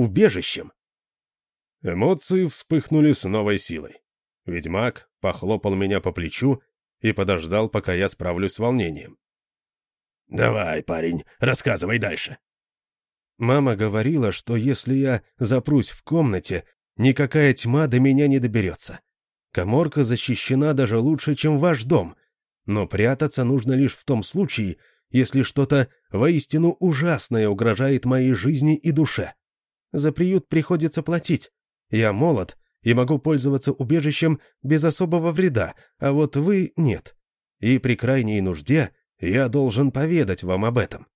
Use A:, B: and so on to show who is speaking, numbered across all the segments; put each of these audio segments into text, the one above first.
A: убежищем.
B: Эмоции вспыхнули с новой силой. Ведьмак похлопал меня по плечу и подождал, пока я справлюсь с волнением.
A: «Давай, парень, рассказывай дальше».
B: Мама говорила, что если я запрусь в комнате, никакая тьма до меня не доберется. Коморка защищена даже лучше, чем ваш дом, но прятаться нужно лишь в том случае, если что-то воистину ужасное угрожает моей жизни и душе. За приют приходится платить. Я молод и могу пользоваться убежищем без особого вреда, а вот вы нет. И при крайней нужде я должен поведать вам об этом».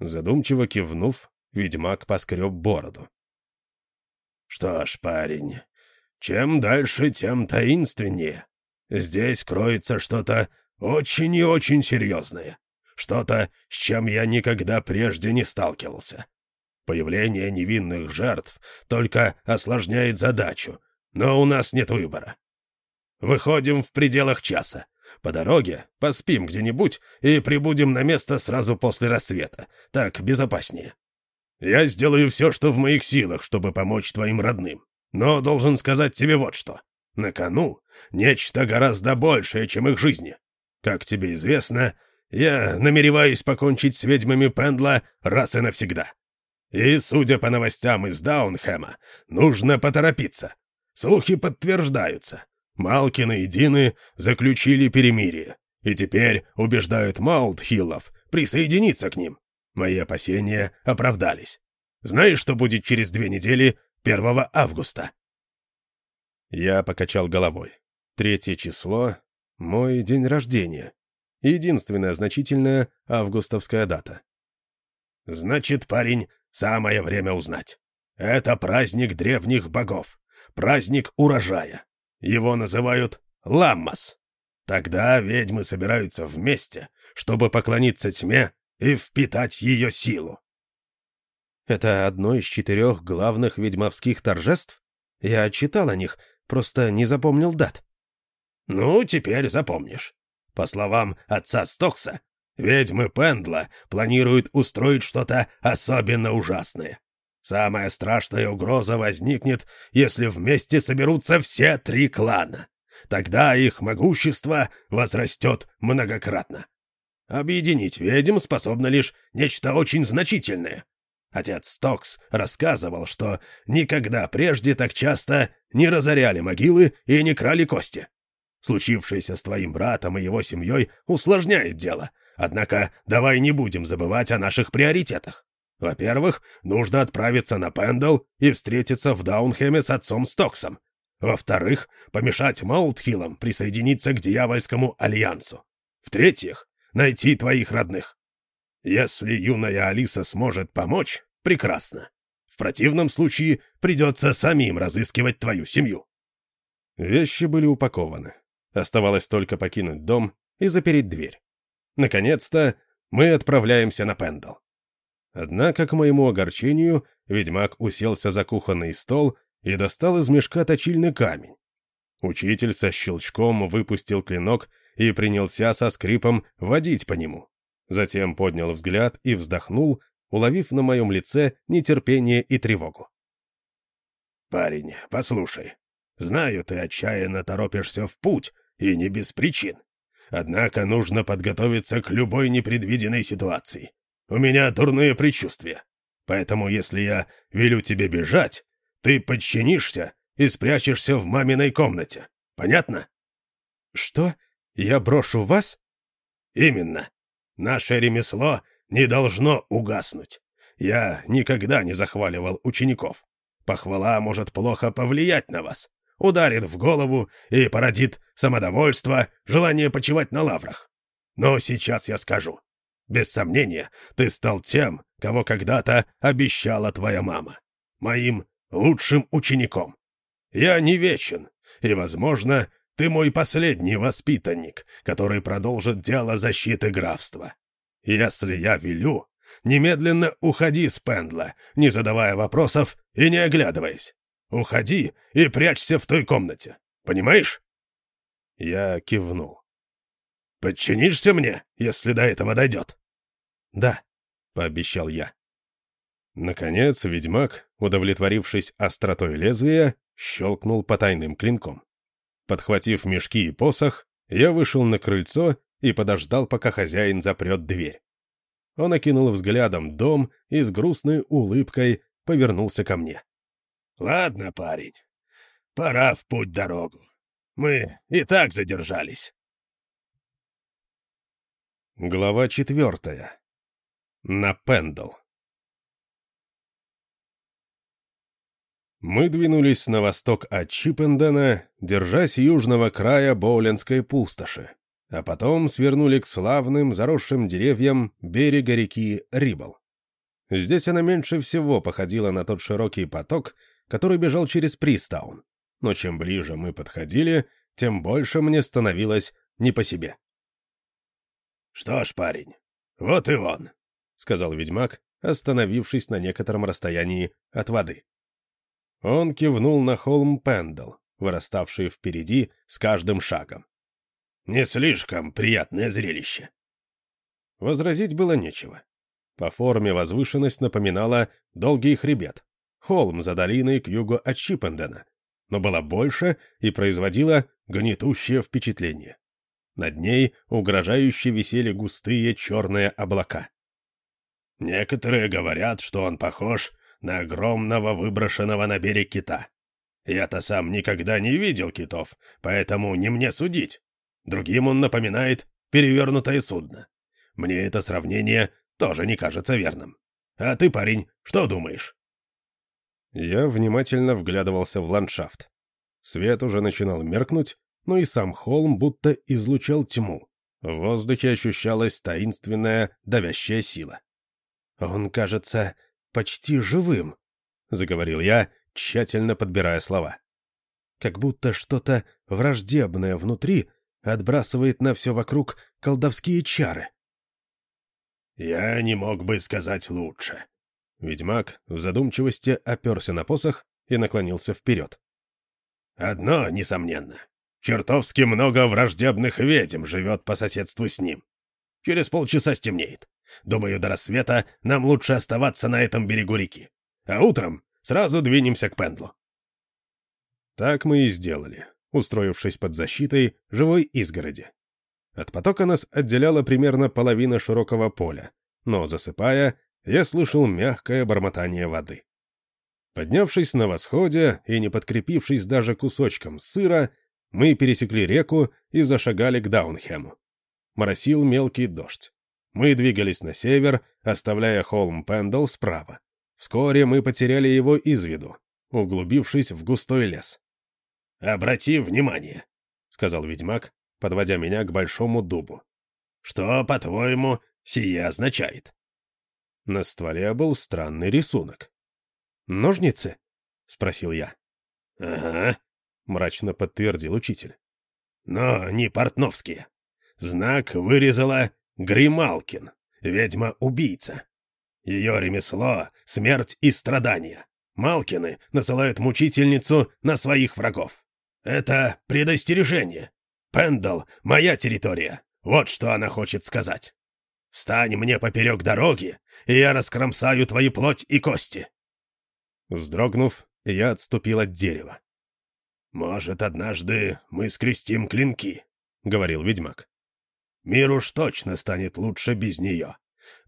B: Задумчиво кивнув, ведьмак поскреб бороду.
A: «Что ж, парень, чем дальше, тем таинственнее. Здесь кроется что-то очень и очень серьезное. Что-то, с чем я никогда прежде не сталкивался. Появление невинных жертв только осложняет задачу, но у нас нет выбора. Выходим в пределах часа. По дороге поспим где-нибудь и прибудем на место сразу после рассвета. Так безопаснее. Я сделаю все, что в моих силах, чтобы помочь твоим родным. Но должен сказать тебе вот что. На кону нечто гораздо большее, чем их жизни. Как тебе известно, я намереваюсь покончить с ведьмами Пендла раз и навсегда. И, судя по новостям из Даунхэма, нужно поторопиться. Слухи подтверждаются. Малкины и Дины заключили перемирие, и теперь убеждают Маултхиллов присоединиться к ним. Мои опасения оправдались. Знаешь, что будет через две недели, 1 августа?»
B: Я покачал головой. Третье число — мой день рождения. Единственная значительная августовская дата.
A: «Значит, парень, самое время узнать. Это праздник древних богов, праздник урожая. Его называют Ламмас. Тогда ведьмы собираются вместе, чтобы поклониться тьме и впитать ее силу.
B: Это одно из четырех главных ведьмовских торжеств? Я читал о них, просто не запомнил дат.
A: Ну, теперь запомнишь. По словам отца Стокса, ведьмы Пендла планируют устроить что-то особенно ужасное. Самая страшная угроза возникнет, если вместе соберутся все три клана. Тогда их могущество возрастет многократно. Объединить ведьм способно лишь нечто очень значительное, Отец Стокс рассказывал, что никогда прежде так часто не разоряли могилы и не крали кости. Случившееся с твоим братом и его семьей усложняет дело, однако давай не будем забывать о наших приоритетах. Во-первых, нужно отправиться на Пендл и встретиться в Даунхеме с отцом Стоксом. Во-вторых, помешать Маултхиллам присоединиться к Дьявольскому Альянсу. В-третьих, найти твоих родных. Если юная Алиса сможет помочь, прекрасно. В противном случае придется самим разыскивать твою семью».
B: Вещи были упакованы. Оставалось только покинуть дом и запереть дверь. Наконец-то мы отправляемся на Пендл. Однако, к моему огорчению, ведьмак уселся за кухонный стол и достал из мешка точильный камень. Учитель со щелчком выпустил клинок и принялся со скрипом водить по нему. Затем поднял взгляд и вздохнул, уловив на моем лице нетерпение и тревогу.
A: «Парень, послушай, знаю, ты отчаянно торопишься в путь, и не без причин. Однако нужно подготовиться к любой непредвиденной ситуации. У меня дурные предчувствия. Поэтому если я велю тебе бежать, ты подчинишься и спрячешься в маминой комнате. Понятно?»
B: «Что? Я брошу вас?»
A: «Именно. Наше ремесло не должно угаснуть. Я никогда не захваливал учеников. Похвала может плохо повлиять на вас. Ударит в голову и породит самодовольство, желание почивать на лаврах. Но сейчас я скажу. Без сомнения, ты стал тем, кого когда-то обещала твоя мама. Моим лучшим учеником. Я не вечен, и, возможно, ты мой последний воспитанник, который продолжит дело защиты графства. Если я велю, немедленно уходи с Пендла, не задавая вопросов и не оглядываясь. Уходи и прячься в той комнате. Понимаешь?»
B: Я кивнул.
A: «Подчинишься мне, если до этого дойдет?»
B: «Да», — пообещал я. Наконец, ведьмак, удовлетворившись остротой лезвия, щелкнул по тайным клинком. Подхватив мешки и посох, я вышел на крыльцо и подождал, пока хозяин запрет дверь. Он окинул взглядом дом и с грустной улыбкой повернулся ко мне.
A: «Ладно, парень, пора в путь-дорогу. Мы и так задержались».
B: Глава четвертая. На Пендл. Мы двинулись на восток от Чипендена, держась южного края Боулинской пустоши, а потом свернули к славным, заросшим деревьям берега реки Рибл. Здесь она меньше всего походила на тот широкий поток, который бежал через Пристаун, но чем ближе мы подходили, тем больше мне становилось не по себе.
A: «Что ж, парень, вот и он», — сказал ведьмак, остановившись на некотором расстоянии от воды.
B: Он кивнул на холм Пендл, выраставший впереди с каждым шагом.
A: «Не слишком приятное зрелище».
B: Возразить было нечего. По форме возвышенность напоминала долгий хребет, холм за долиной к югу от Чипендена, но была больше и производила гнетущее впечатление. Над ней угрожающе висели густые черные облака.
A: «Некоторые говорят, что он похож на огромного выброшенного на берег кита. Я-то сам никогда не видел китов, поэтому не мне судить. Другим он напоминает перевернутое судно. Мне это сравнение тоже не кажется верным. А ты, парень, что думаешь?»
B: Я внимательно вглядывался в ландшафт. Свет уже начинал меркнуть, но и сам холм будто излучал тьму. В воздухе ощущалась таинственная давящая сила. «Он кажется почти живым», — заговорил я, тщательно подбирая слова. «Как будто что-то враждебное внутри отбрасывает на все вокруг колдовские чары».
A: «Я не мог бы сказать лучше».
B: Ведьмак в задумчивости оперся на посох и наклонился вперед.
A: «Одно, несомненно. Чертовски много враждебных ведьм живет по соседству с ним. Через полчаса стемнеет. Думаю, до рассвета нам лучше оставаться на этом берегу реки. А утром сразу двинемся к Пендлу.
B: Так мы и сделали, устроившись под защитой живой изгороди. От потока нас отделяла примерно половина широкого поля, но, засыпая, я слышал мягкое бормотание воды. Поднявшись на восходе и не подкрепившись даже кусочком сыра, мы пересекли реку и зашагали к Даунхему. Моросил мелкий дождь. Мы двигались на север, оставляя холм Пендл справа. Вскоре мы потеряли его из виду, углубившись в густой лес.
A: «Обрати внимание», — сказал ведьмак, подводя меня к большому дубу. «Что, по-твоему, сие означает?»
B: На стволе был странный рисунок. «Ножницы?» — спросил я.
A: «Ага»,
B: мрачно подтвердил учитель.
A: «Но не портновские. Знак вырезала Грималкин, ведьма-убийца. Ее ремесло — смерть и страдания. Малкины насылают мучительницу на своих врагов. Это предостережение. Пендал — моя территория. Вот что она хочет сказать. Стань мне поперек дороги, и я раскромсаю твои плоть и кости.
B: Вздрогнув, я отступил от дерева.
A: «Может, однажды мы скрестим клинки», — говорил ведьмак. «Мир уж точно станет лучше без нее.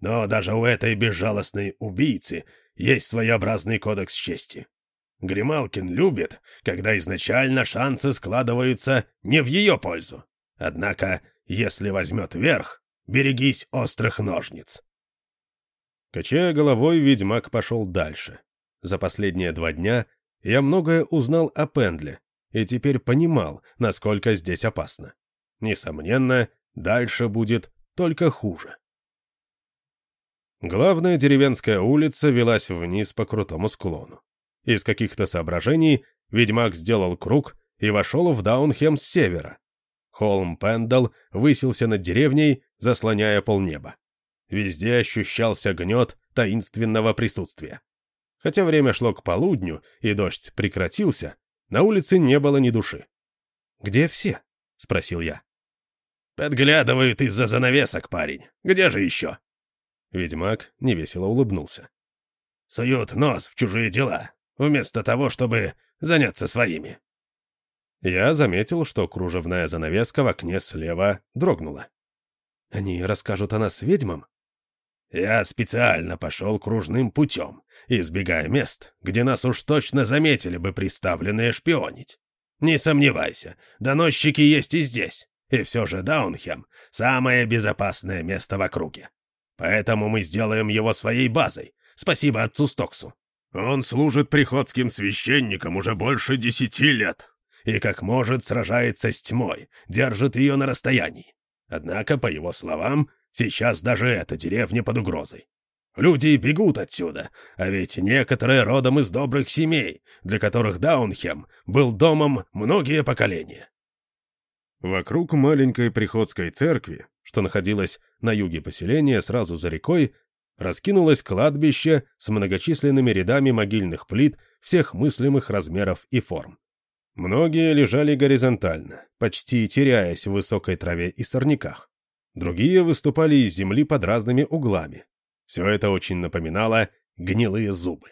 A: Но даже у этой безжалостной убийцы есть своеобразный кодекс чести. Грималкин любит, когда изначально шансы складываются не в ее пользу. Однако, если возьмет верх, берегись острых ножниц».
B: Качая головой, ведьмак пошел дальше. За последние два дня я многое узнал о Пендле, и теперь понимал, насколько здесь опасно. Несомненно, дальше будет только хуже. Главная деревенская улица велась вниз по крутому склону. Из каких-то соображений ведьмак сделал круг и вошел в Даунхем с севера. Холм Пендал высился над деревней, заслоняя полнеба. Везде ощущался гнет таинственного присутствия. Хотя время шло к полудню, и дождь прекратился, на улице не было ни души. «Где все?» — спросил я.
A: «Подглядывают из-за занавесок, парень. Где же еще?»
B: Ведьмак невесело улыбнулся.
A: суют нос в чужие дела, вместо того, чтобы заняться своими».
B: Я заметил, что кружевная занавеска в окне слева дрогнула. «Они расскажут о нас ведьмам?»
A: «Я специально пошел кружным путем, избегая мест, где нас уж точно заметили бы приставленные шпионить. Не сомневайся, доносчики есть и здесь, и все же Даунхем — самое безопасное место в округе. Поэтому мы сделаем его своей базой. Спасибо отцу Стоксу. Он служит приходским священником уже больше десяти лет и, как может, сражается с тьмой, держит ее на расстоянии. Однако, по его словам, сейчас даже эта деревня под угрозой. Люди бегут отсюда, а ведь некоторые родом из добрых семей, для которых Даунхем был домом многие поколения.
B: Вокруг маленькой приходской церкви, что находилась на юге поселения сразу за рекой, раскинулось кладбище с многочисленными рядами могильных плит всех мыслимых размеров и форм. Многие лежали горизонтально, почти теряясь в высокой траве и сорняках. Другие выступали из земли под разными углами. Все это очень напоминало гнилые зубы.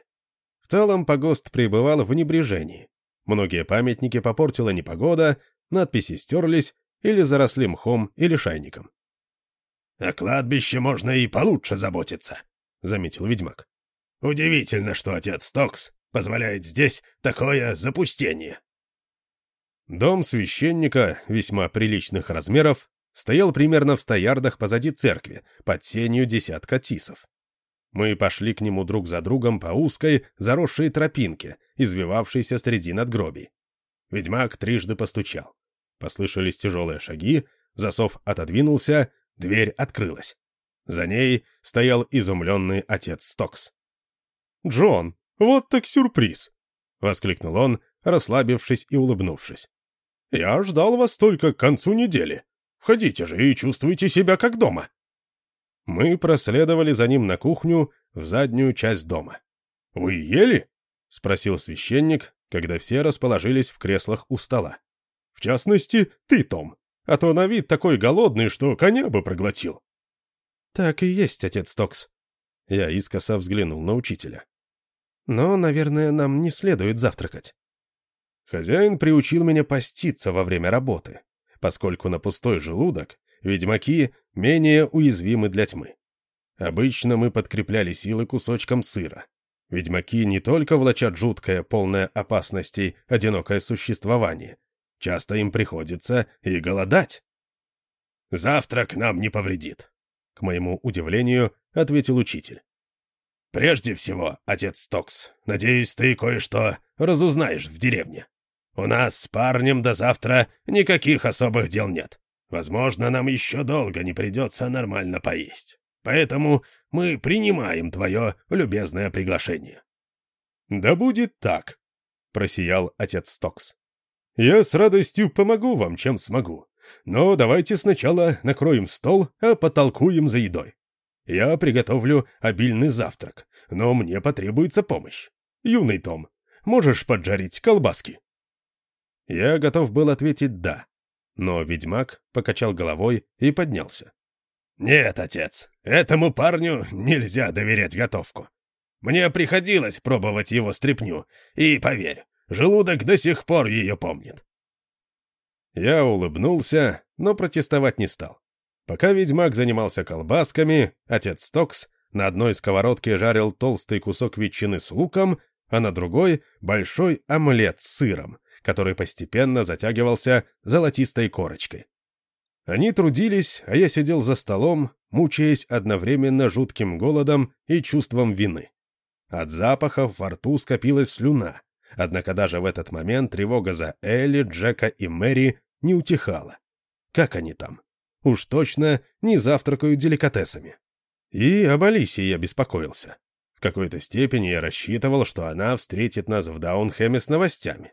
B: В целом погост пребывал в небрежении. Многие памятники попортила непогода, надписи стерлись или заросли мхом или шайником.
A: «О кладбище можно и получше заботиться», — заметил ведьмак. «Удивительно, что отец Стокс позволяет здесь такое запустение».
B: Дом священника, весьма приличных размеров, стоял примерно в ста ярдах позади церкви, под сенью десятка тисов. Мы пошли к нему друг за другом по узкой, заросшей тропинке, извивавшейся среди надгробий. Ведьмак трижды постучал. Послышались тяжелые шаги, засов отодвинулся, Дверь открылась. За ней стоял изумленный отец Стокс. «Джон, вот так сюрприз!» — воскликнул он, расслабившись и улыбнувшись. «Я ждал вас только к концу недели. Входите же и чувствуйте себя как дома». Мы проследовали за ним на кухню в заднюю часть дома. «Вы ели?» — спросил священник, когда все расположились в креслах у стола. «В частности, ты, Том а то на вид такой голодный, что коня бы проглотил». «Так и есть, отец Токс». Я искоса взглянул на учителя. «Но, наверное, нам не следует завтракать». Хозяин приучил меня поститься во время работы, поскольку на пустой желудок ведьмаки менее уязвимы для тьмы. Обычно мы подкрепляли силы кусочком сыра. Ведьмаки не только влачат жуткое, полное опасностей, одинокое существование, Часто им приходится и голодать.
A: «Завтрак нам не повредит», — к моему удивлению ответил учитель. «Прежде всего, отец Токс, надеюсь, ты кое-что разузнаешь в деревне. У нас с парнем до завтра никаких особых дел нет. Возможно, нам еще долго не придется нормально поесть. Поэтому мы принимаем твое любезное приглашение».
B: «Да будет так», — просиял отец Токс. Я с радостью помогу вам, чем смогу. Но давайте сначала накроем стол, а потолкуем за едой. Я приготовлю обильный завтрак, но мне потребуется помощь. Юный Том, можешь поджарить колбаски?» Я готов был ответить «да», но ведьмак покачал головой и поднялся.
A: «Нет, отец, этому парню нельзя доверять готовку. Мне приходилось пробовать его стряпню, и, поверь, Желудок до сих пор ее помнит.
B: Я улыбнулся, но протестовать не стал. Пока ведьмак занимался колбасками, отец Стокс на одной сковородке жарил толстый кусок ветчины с луком, а на другой — большой омлет с сыром, который постепенно затягивался золотистой корочкой. Они трудились, а я сидел за столом, мучаясь одновременно жутким голодом и чувством вины. От запахов во рту скопилась слюна, Однако даже в этот момент тревога за Элли, Джека и Мэри не утихала. Как они там? Уж точно не завтракают деликатесами. И об Алисе я беспокоился. В какой-то степени я рассчитывал, что она встретит нас в Даунхэме с новостями.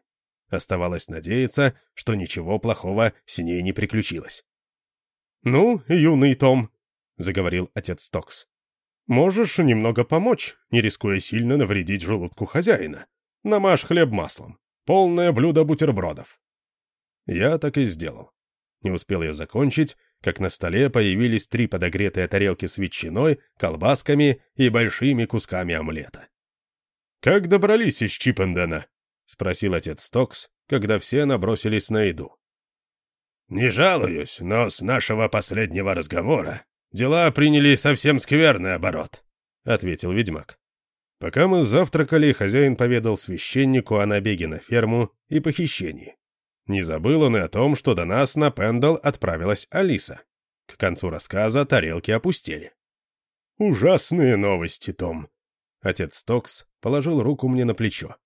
B: Оставалось надеяться, что ничего плохого с ней не приключилось. «Ну, юный Том», — заговорил отец Стокс, — «можешь немного помочь, не рискуя сильно навредить желудку хозяина. Намажь хлеб маслом. Полное блюдо бутербродов». Я так и сделал. Не успел я закончить, как на столе появились три подогретые тарелки с ветчиной, колбасками и большими кусками омлета. как добрались из Чипендена?» — спросил отец Стокс, когда все набросились на еду.
A: «Не жалуюсь, но с нашего последнего разговора дела приняли совсем скверный оборот», — ответил ведьмак.
B: Пока мы завтракали, хозяин поведал священнику о набеге на ферму и похищении. Не забыл он и о том, что до нас на Пендал отправилась Алиса. К концу рассказа тарелки опустели. «Ужасные новости, Том!» Отец Токс положил руку мне на плечо.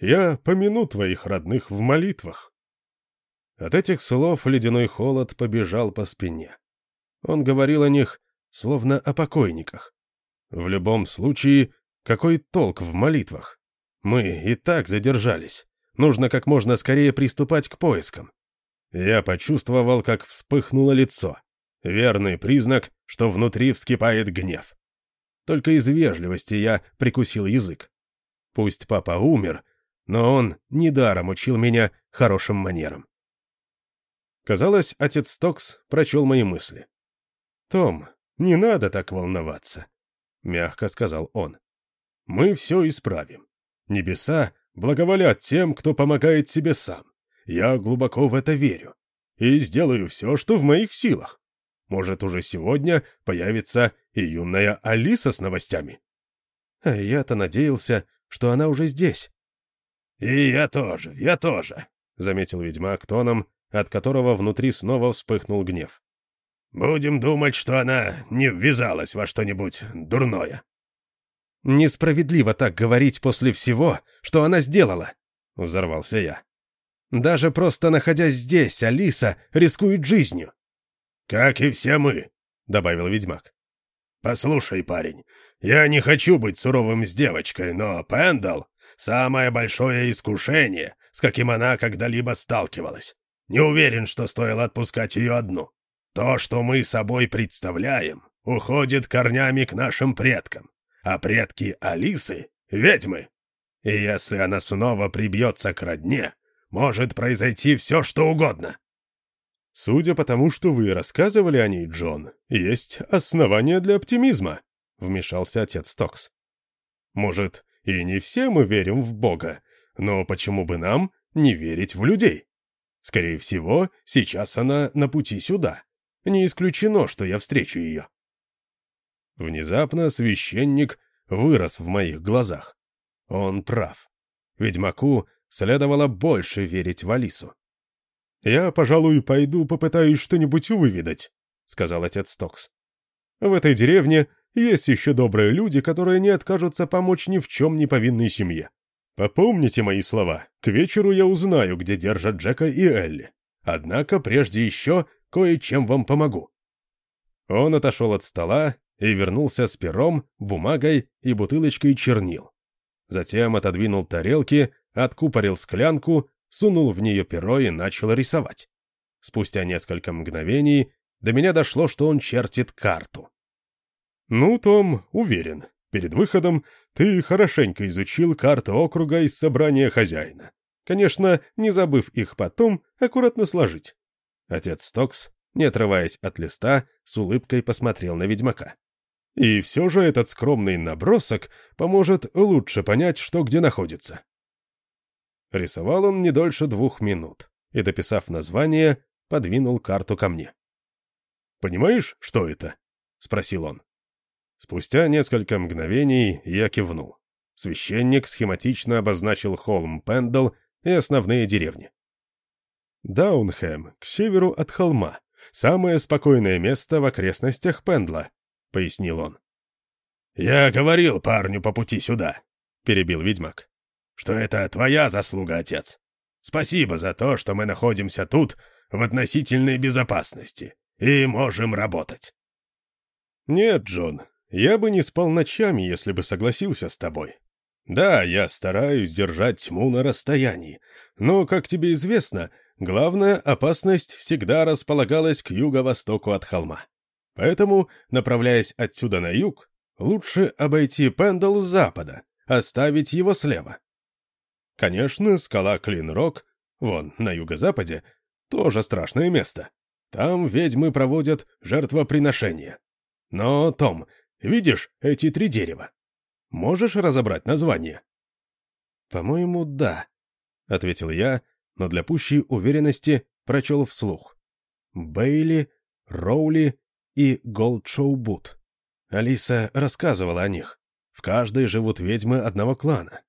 B: «Я помяну твоих родных в молитвах». От этих слов ледяной холод побежал по спине. Он говорил о них, словно о покойниках. В любом случае, какой толк в молитвах? Мы и так задержались. Нужно как можно скорее приступать к поискам. Я почувствовал, как вспыхнуло лицо. Верный признак, что внутри вскипает гнев. Только из вежливости я прикусил язык. Пусть папа умер, но он недаром учил меня хорошим манерам. Казалось, отец Стокс прочел мои мысли. «Том, не надо так волноваться», — мягко сказал он. «Мы все исправим. Небеса благоволят тем, кто помогает себе сам. Я глубоко в это верю. И сделаю все, что в моих силах. Может, уже сегодня появится и юная Алиса с новостями. Я-то надеялся, что она уже здесь.
A: «И я тоже, я тоже», — заметил ведьмак тоном, от которого внутри снова вспыхнул гнев. «Будем думать, что она не ввязалась во что-нибудь дурное».
B: «Несправедливо так говорить после всего, что она сделала», — взорвался я. «Даже просто находясь здесь, Алиса рискует жизнью».
A: «Как и все мы», — добавил ведьмак. «Послушай, парень, я не хочу быть суровым с девочкой, но Пендал — самое большое искушение, с каким она когда-либо сталкивалась. Не уверен, что стоило отпускать ее одну. То, что мы собой представляем, уходит корнями к нашим предкам а предки Алисы — ведьмы. И если она снова прибьется к родне, может произойти все, что угодно.
B: Судя по тому, что вы рассказывали о ней, Джон, есть основания для оптимизма, — вмешался отец Токс. Может, и не все мы верим в Бога, но почему бы нам не верить в людей? Скорее всего, сейчас она на пути сюда. Не исключено, что я встречу ее. Внезапно священник вырос в моих глазах. Он прав. Ведьмаку следовало больше верить в Алису. «Я, пожалуй, пойду попытаюсь что-нибудь выведать», — сказал отец Токс. «В этой деревне есть еще добрые люди, которые не откажутся помочь ни в чем не повинной семье. Попомните мои слова, к вечеру я узнаю, где держат Джека и Элли. Однако прежде еще кое-чем вам помогу». Он отошел от стола и вернулся с пером, бумагой и бутылочкой чернил. Затем отодвинул тарелки, откупорил склянку, сунул в нее перо и начал рисовать. Спустя несколько мгновений до меня дошло, что он чертит карту. «Ну, Том, уверен, перед выходом ты хорошенько изучил карты округа из собрания хозяина. Конечно, не забыв их потом, аккуратно сложить». Отец Стокс, не отрываясь от листа, с улыбкой посмотрел на ведьмака. И все же этот скромный набросок поможет лучше понять, что где находится. Рисовал он не дольше двух минут, и, дописав название, подвинул карту ко мне. «Понимаешь, что это?» — спросил он. Спустя несколько мгновений я кивнул. Священник схематично обозначил холм Пендл и основные деревни. Даунхэм, к северу от холма, самое спокойное место в окрестностях Пендла, — пояснил он.
A: «Я говорил парню по пути сюда», — перебил ведьмак, — «что это твоя заслуга, отец. Спасибо за то, что мы находимся тут в относительной безопасности и можем работать».
B: «Нет, Джон, я бы не спал ночами, если бы согласился с тобой. Да, я стараюсь держать тьму на расстоянии, но, как тебе известно, главная опасность всегда располагалась к юго-востоку от холма. Поэтому, направляясь отсюда на юг, лучше обойти Пендл с запада, оставить его слева. Конечно, скала Клинрок, вон, на юго-западе, тоже страшное место. Там ведьмы проводят жертвоприношения. Но, Том, видишь эти три дерева?
A: Можешь разобрать название?»
B: «По-моему, да», — ответил я, но для пущей уверенности прочел вслух. «Бейли, Роули и Голдшоу-Бут». Алиса рассказывала о них. В каждой живут ведьмы одного клана.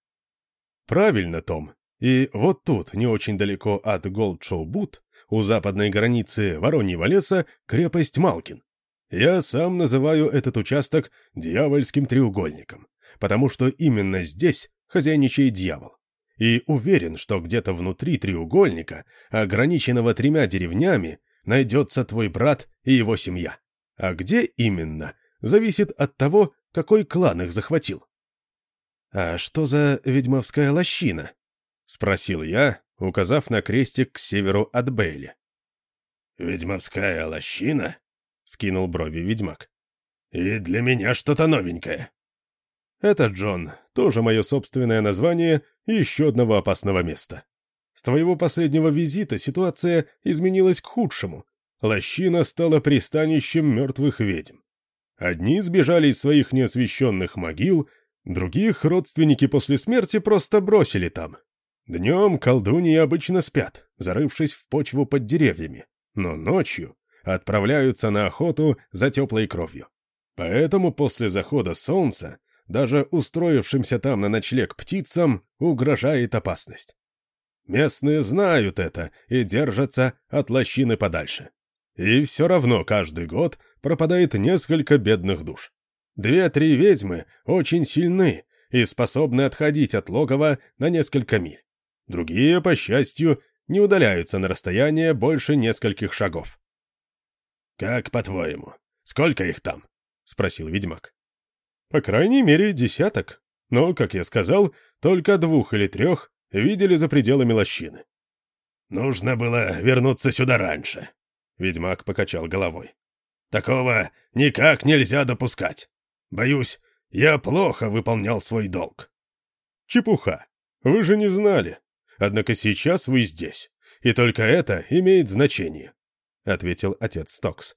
A: «Правильно, Том. И вот тут, не очень далеко от Голдшоу-Бут, у западной границы Вороньего леса, крепость Малкин. Я сам называю этот участок дьявольским треугольником, потому что именно здесь хозяйничает дьявол. И уверен, что где-то внутри треугольника, ограниченного тремя деревнями, найдется твой брат и его семья. А где именно, зависит от того, какой клан их захватил.
B: «А что за ведьмовская лощина?» — спросил я, указав на крестик к северу от Бейли.
A: «Ведьмовская лощина?» — скинул брови ведьмак. «И для меня что-то новенькое». «Это, Джон, тоже мое собственное название и еще одного опасного места. С твоего последнего визита ситуация изменилась к худшему. Лощина стала пристанищем мертвых ведьм. Одни сбежали из своих неосвещенных могил, других родственники после смерти просто бросили там. Днем колдуньи обычно спят, зарывшись в почву под деревьями, но ночью отправляются на охоту за теплой кровью. Поэтому после захода солнца даже устроившимся там на ночлег птицам угрожает опасность. Местные знают это и держатся от лощины подальше. И все равно каждый год пропадает несколько бедных душ. Две-три ведьмы очень сильны и способны отходить от логова на несколько миль. Другие, по счастью, не удаляются на расстояние больше нескольких шагов. «Как по-твоему, сколько их там?» — спросил ведьмак. «По крайней мере, десяток. Но, как я сказал, только двух или трех видели за пределами лощины». «Нужно было вернуться сюда раньше», — ведьмак покачал головой. «Такого никак нельзя допускать. Боюсь, я плохо выполнял свой долг». «Чепуха. Вы же не знали. Однако сейчас вы здесь, и только это имеет значение», — ответил отец Стокс.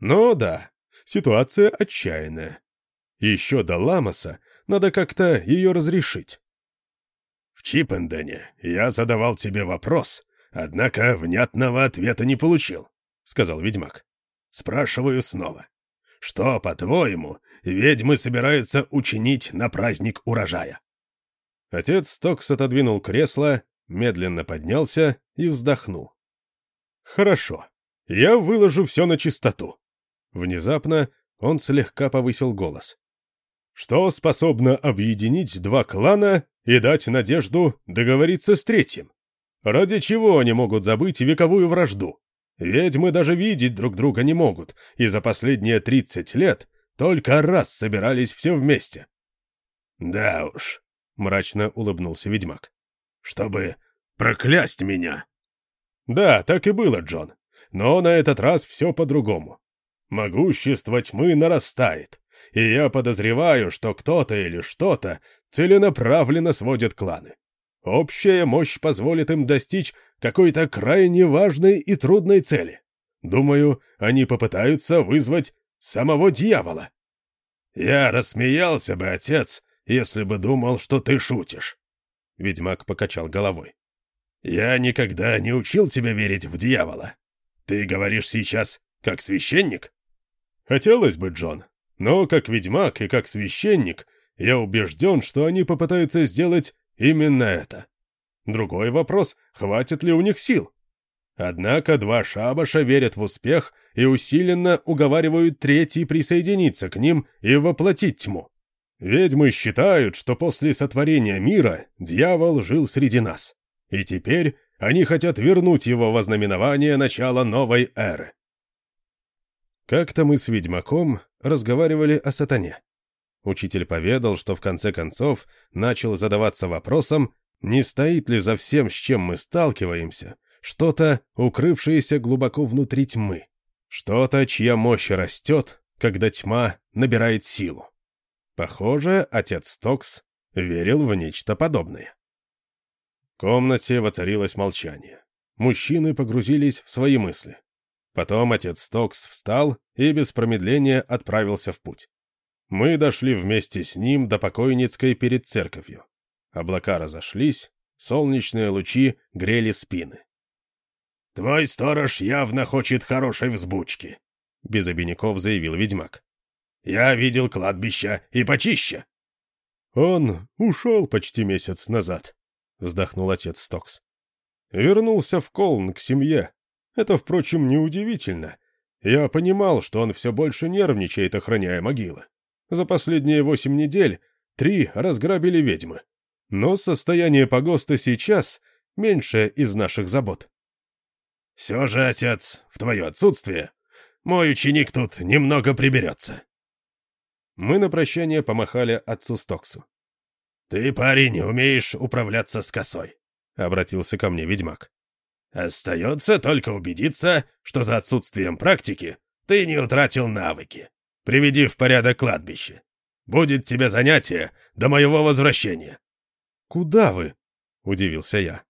A: «Ну да, ситуация отчаянная. Еще до Ламоса надо как-то ее разрешить». «В Чипендене я задавал тебе вопрос, однако внятного ответа не получил», — сказал ведьмак. «Спрашиваю снова. Что, по-твоему, ведьмы собираются учинить на праздник урожая?» Отец Стокс отодвинул кресло, медленно поднялся и вздохнул. «Хорошо, я выложу все на чистоту». Внезапно он слегка повысил голос. «Что способно объединить два клана и дать надежду договориться с третьим? Ради чего они могут забыть вековую вражду? Ведьмы даже видеть друг друга не могут, и за последние тридцать лет только раз собирались все вместе». «Да уж», — мрачно улыбнулся ведьмак. «Чтобы проклясть меня». «Да, так и было, Джон. Но на этот раз все по-другому. Могущество тьмы нарастает, и я подозреваю, что кто-то или что-то целенаправленно сводит кланы. Общая мощь позволит им достичь какой-то крайне важной и трудной цели. Думаю, они попытаются вызвать самого дьявола. Я рассмеялся бы, отец, если бы думал, что ты шутишь. Ведьмак покачал головой. Я никогда не учил тебя верить в дьявола. Ты говоришь сейчас как священник? Хотелось бы, Джон, но как ведьмак и как священник я убежден, что они попытаются сделать именно это. Другой вопрос, хватит ли у них сил. Однако два шабаша верят в успех и усиленно уговаривают третий присоединиться к ним и воплотить тьму. Ведьмы считают, что после сотворения мира дьявол жил среди нас. И теперь они хотят вернуть его вознаменование начала новой эры. Как-то мы с ведьмаком разговаривали о сатане. Учитель поведал, что в конце концов начал задаваться вопросом, не стоит ли за всем, с чем мы сталкиваемся, что-то, укрывшееся глубоко внутри тьмы, что-то, чья мощь растет, когда тьма набирает силу. Похоже, отец Стокс верил в нечто подобное. В комнате воцарилось молчание. Мужчины погрузились в свои мысли. Потом отец Стокс встал и без промедления отправился в путь.
B: Мы дошли вместе с ним до покойницкой перед церковью. Облака разошлись, солнечные лучи грели спины.
A: «Твой сторож явно хочет хорошей взбучки», —
B: без обиняков заявил ведьмак.
A: «Я видел кладбище и почище».
B: «Он ушел почти месяц назад», — вздохнул отец Стокс. «Вернулся в Колн к семье. Это, впрочем, неудивительно. Я понимал, что он все больше нервничает, охраняя могилы. За последние восемь недель три разграбили ведьмы. Но состояние погоста сейчас меньше из наших забот.
A: «Все же, отец, в твое отсутствие, мой ученик тут немного приберется».
B: Мы на прощание помахали отцу Стоксу.
A: «Ты, парень, умеешь управляться с косой», —
B: обратился ко мне ведьмак.
A: «Остается только убедиться, что за отсутствием практики ты не утратил навыки. Приведи в порядок кладбище. Будет тебе занятие до моего возвращения».
B: «Куда вы?» — удивился я.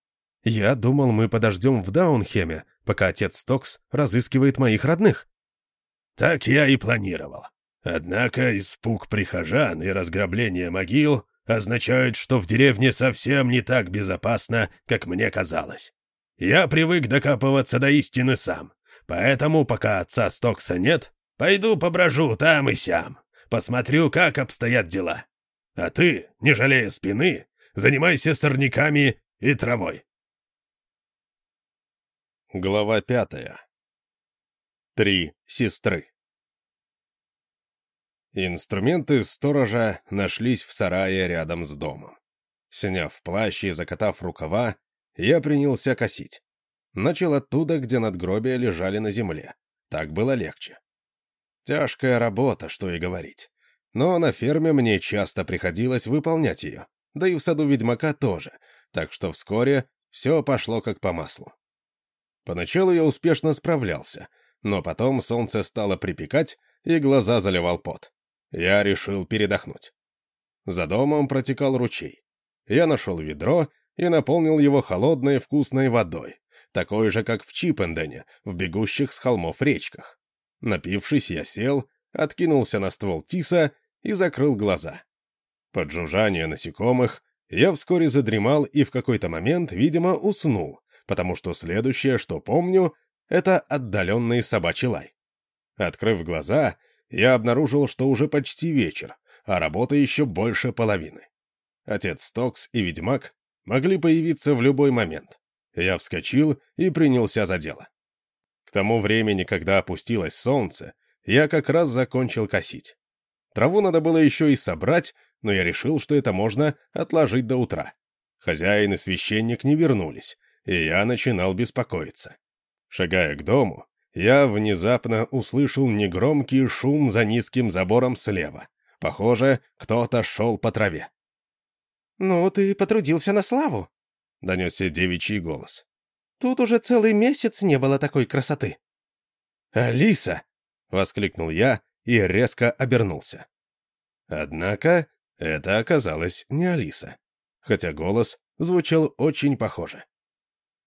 B: «Я думал, мы подождем в Даунхеме, пока отец Стокс разыскивает моих родных».
A: «Так я и планировал. Однако испуг прихожан и разграбление могил означают, что в деревне совсем не так безопасно, как мне казалось. Я привык докапываться до истины сам, поэтому, пока отца Стокса нет, Пойду поброжу там и сям, посмотрю, как обстоят дела. А ты, не жалея спины, занимайся сорняками и травой.
B: Глава пятая. Три сестры. Инструменты сторожа нашлись в сарае рядом с домом. Сняв плащ и закатав рукава, я принялся косить. Начал оттуда, где надгробия лежали на земле. Так было легче. Тяжкая работа, что и говорить. Но на ферме мне часто приходилось выполнять ее, да и в саду ведьмака тоже, так что вскоре все пошло как по маслу. Поначалу я успешно справлялся, но потом солнце стало припекать, и глаза заливал пот. Я решил передохнуть. За домом протекал ручей. Я нашел ведро и наполнил его холодной вкусной водой, такой же, как в Чипендене, в бегущих с холмов речках. Напившись, я сел, откинулся на ствол тиса и закрыл глаза. Под жужжание насекомых я вскоре задремал и в какой-то момент, видимо, уснул, потому что следующее, что помню, это отдаленный собачий лай. Открыв глаза, я обнаружил, что уже почти вечер, а работа еще больше половины. Отец Стокс и ведьмак могли появиться в любой момент. Я вскочил и принялся за дело. К тому времени, когда опустилось солнце, я как раз закончил косить. Траву надо было еще и собрать, но я решил, что это можно отложить до утра. Хозяин и священник не вернулись, и я начинал беспокоиться. Шагая к дому, я внезапно услышал негромкий шум за низким забором слева. Похоже, кто-то шел по траве.
C: «Ну, ты потрудился на славу», —
B: донесся девичий голос.
C: Тут уже целый месяц не было такой красоты».
B: «Алиса!» — воскликнул я и резко обернулся. Однако это оказалось не Алиса, хотя голос звучал очень похоже.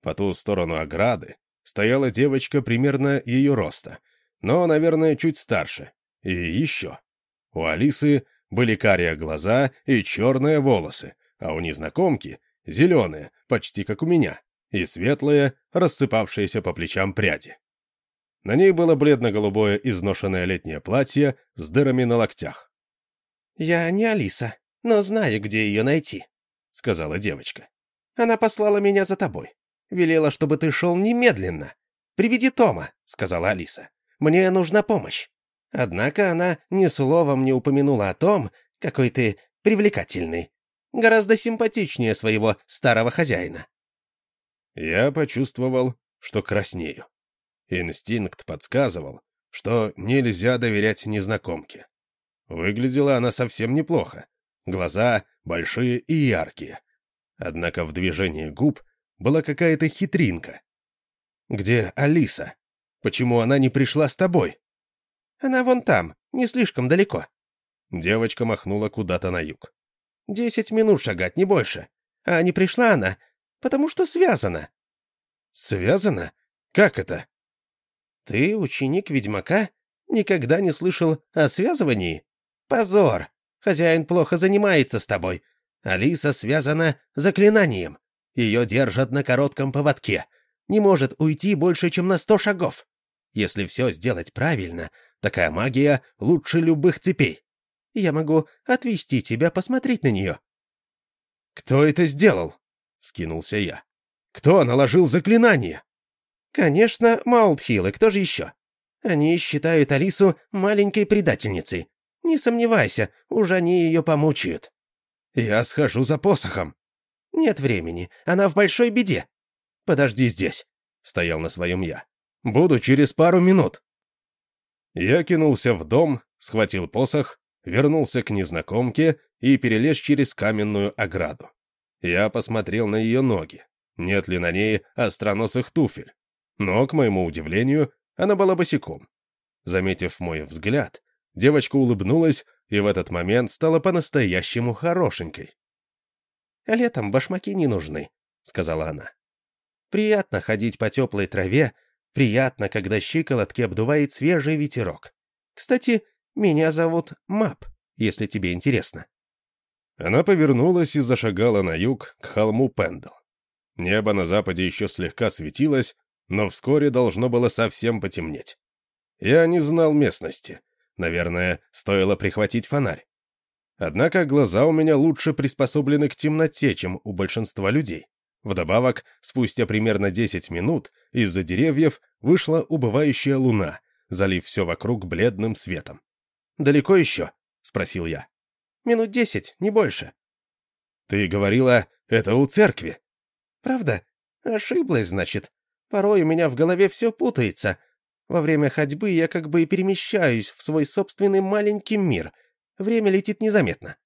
B: По ту сторону ограды стояла девочка примерно ее роста, но, наверное, чуть старше. И еще. У Алисы были карие глаза и черные волосы, а у незнакомки — зеленые, почти как у меня и светлые, рассыпавшиеся по плечам пряди. На ней было бледно-голубое изношенное летнее платье с дырами на локтях.
C: «Я не Алиса, но знаю, где ее найти», — сказала девочка. «Она послала меня за тобой. Велела, чтобы ты шел немедленно. Приведи Тома», — сказала Алиса. «Мне нужна помощь». Однако она ни словом не упомянула о том, какой ты привлекательный. Гораздо симпатичнее своего старого хозяина.
B: Я почувствовал, что краснею. Инстинкт подсказывал, что нельзя доверять незнакомке. Выглядела она совсем неплохо. Глаза большие и яркие. Однако в движении губ была какая-то хитринка. «Где Алиса? Почему она не пришла с тобой?»
C: «Она вон там, не слишком далеко».
B: Девочка махнула куда-то на юг.
C: «Десять минут шагать, не больше. А не пришла она, потому что связано».
B: «Связано? Как это?»
C: «Ты, ученик ведьмака, никогда не слышал о связывании? Позор! Хозяин плохо занимается с тобой. Алиса связана заклинанием. Ее держат на коротком поводке. Не может уйти больше, чем на сто шагов. Если все сделать правильно, такая магия лучше любых цепей. Я могу отвезти тебя посмотреть на нее».
B: «Кто это сделал?» — вскинулся я. «Кто наложил заклинание?»
C: «Конечно, Маунтхилл, и кто же еще? Они считают Алису маленькой предательницей. Не сомневайся, уж они ее помучают».
B: «Я схожу за посохом».
C: «Нет времени, она в большой беде».
B: «Подожди здесь», — стоял на своем я. «Буду через пару минут». Я кинулся в дом, схватил посох, вернулся к незнакомке и перелез через каменную ограду. Я посмотрел на ее ноги. Нет ли на ней остроносых туфель? Но, к моему удивлению, она была босиком. Заметив мой взгляд, девочка улыбнулась и в этот момент стала по-настоящему хорошенькой.
C: «Летом башмаки не нужны», — сказала она. «Приятно ходить по теплой траве, приятно, когда щиколотки обдувает свежий ветерок. Кстати, меня зовут Мап, если тебе интересно».
B: Она повернулась и зашагала на юг, к холму Пендл. Небо на западе еще слегка светилось, но вскоре должно было совсем потемнеть. Я не знал местности. Наверное, стоило прихватить фонарь. Однако глаза у меня лучше приспособлены к темноте, чем у большинства людей. Вдобавок, спустя примерно 10 минут, из-за деревьев вышла убывающая луна, залив все вокруг бледным светом.
C: «Далеко еще?» — спросил я. «Минут десять, не больше».
B: «Ты говорила, это у церкви».
C: «Правда? Ошиблась, значит. Порой у меня в голове все путается. Во время ходьбы я как бы перемещаюсь в свой собственный маленький мир. Время летит незаметно».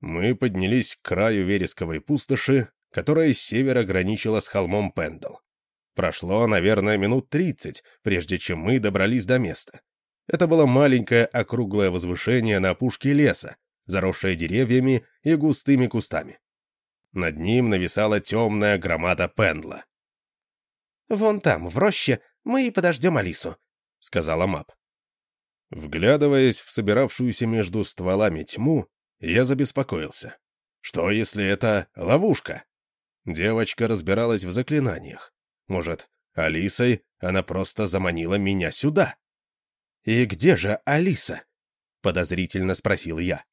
B: Мы поднялись к краю вересковой пустоши, которая с севера граничила с холмом Пендл. Прошло, наверное, минут тридцать, прежде чем мы добрались до места. Это было маленькое округлое возвышение на опушке леса, заросшее деревьями и густыми кустами. Над ним нависала темная громада Пендла.
C: «Вон там, в роще, мы и подождем Алису», — сказала Мап.
B: Вглядываясь в собиравшуюся между стволами тьму, я забеспокоился. Что, если это ловушка? Девочка разбиралась в заклинаниях. Может, Алисой она просто заманила меня сюда? «И где же Алиса?» — подозрительно спросил я.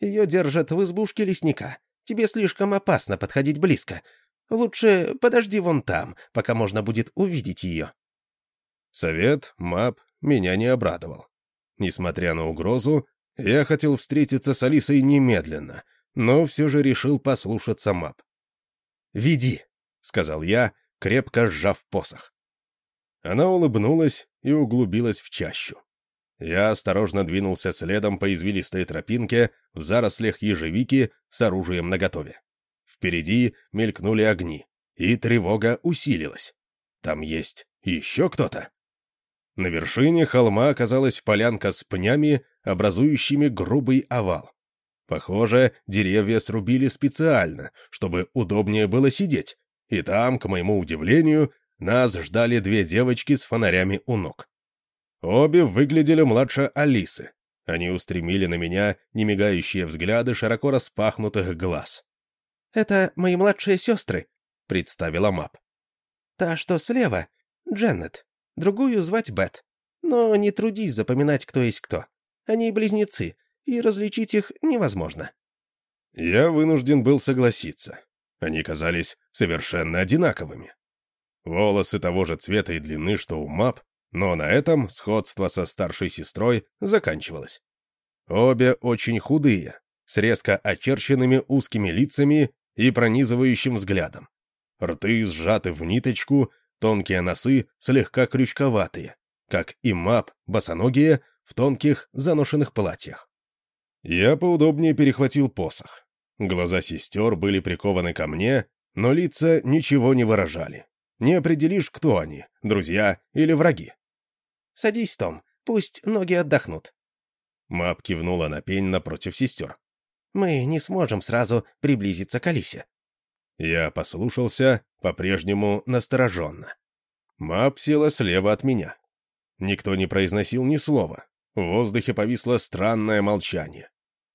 C: «Ее держат в избушке лесника. Тебе слишком опасно подходить близко. Лучше подожди вон там, пока можно будет увидеть ее».
B: Совет, мап, меня не обрадовал. Несмотря на угрозу, я хотел встретиться с Алисой немедленно, но все же решил послушаться мап. «Веди», — сказал я, крепко сжав посох. Она улыбнулась и углубилась в чащу. Я осторожно двинулся следом по извилистой тропинке в зарослях ежевики с оружием наготове. Впереди мелькнули огни, и тревога усилилась. Там есть еще кто-то. На вершине холма оказалась полянка с пнями, образующими грубый овал. Похоже, деревья срубили специально, чтобы удобнее было сидеть, и там, к моему удивлению, нас ждали две девочки с фонарями у ног. Обе выглядели младше Алисы. Они устремили на меня немигающие взгляды широко распахнутых глаз.
C: «Это мои младшие сестры», — представила Мап. «Та, что слева, Дженнет. Другую звать Бет. Но не трудись запоминать, кто есть кто. Они близнецы, и различить их невозможно».
B: Я вынужден был согласиться. Они казались совершенно одинаковыми. Волосы того же цвета и длины, что у Мап, но на этом сходство со старшей сестрой заканчивалось. Обе очень худые, с резко очерченными узкими лицами и пронизывающим взглядом. Рты сжаты в ниточку, тонкие носы слегка крючковатые, как и мап, босоногие, в тонких заношенных платьях. Я поудобнее перехватил посох. Глаза сестер были прикованы ко мне, но лица ничего не выражали. Не определишь, кто они, друзья или враги.
C: «Садись, Том, пусть ноги отдохнут».
B: Мап кивнула на пень напротив сестер.
C: «Мы не сможем сразу приблизиться к Алисе».
B: Я послушался, по-прежнему настороженно. Мап села слева от меня. Никто не произносил ни слова. В воздухе повисло странное молчание.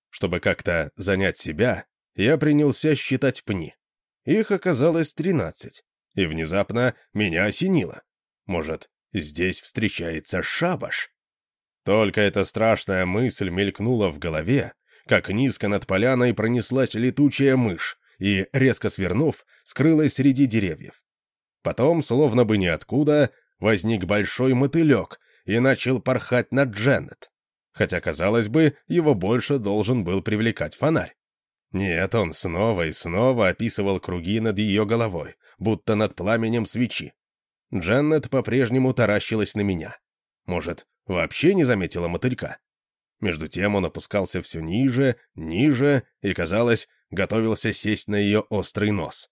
B: Чтобы как-то занять себя, я принялся считать пни. Их оказалось тринадцать, и внезапно меня осенило. Может, здесь встречается шабаш? Только эта страшная мысль мелькнула в голове, как низко над поляной пронеслась летучая мышь и, резко свернув, скрылась среди деревьев. Потом, словно бы ниоткуда, возник большой мотылек и начал порхать над Дженнет. Хотя, казалось бы, его больше должен был привлекать фонарь. Нет, он снова и снова описывал круги над ее головой, будто над пламенем свечи. Дженнет по-прежнему таращилась на меня. Может, вообще не заметила мотылька? Между тем он опускался все ниже, ниже и, казалось, готовился сесть на ее острый нос.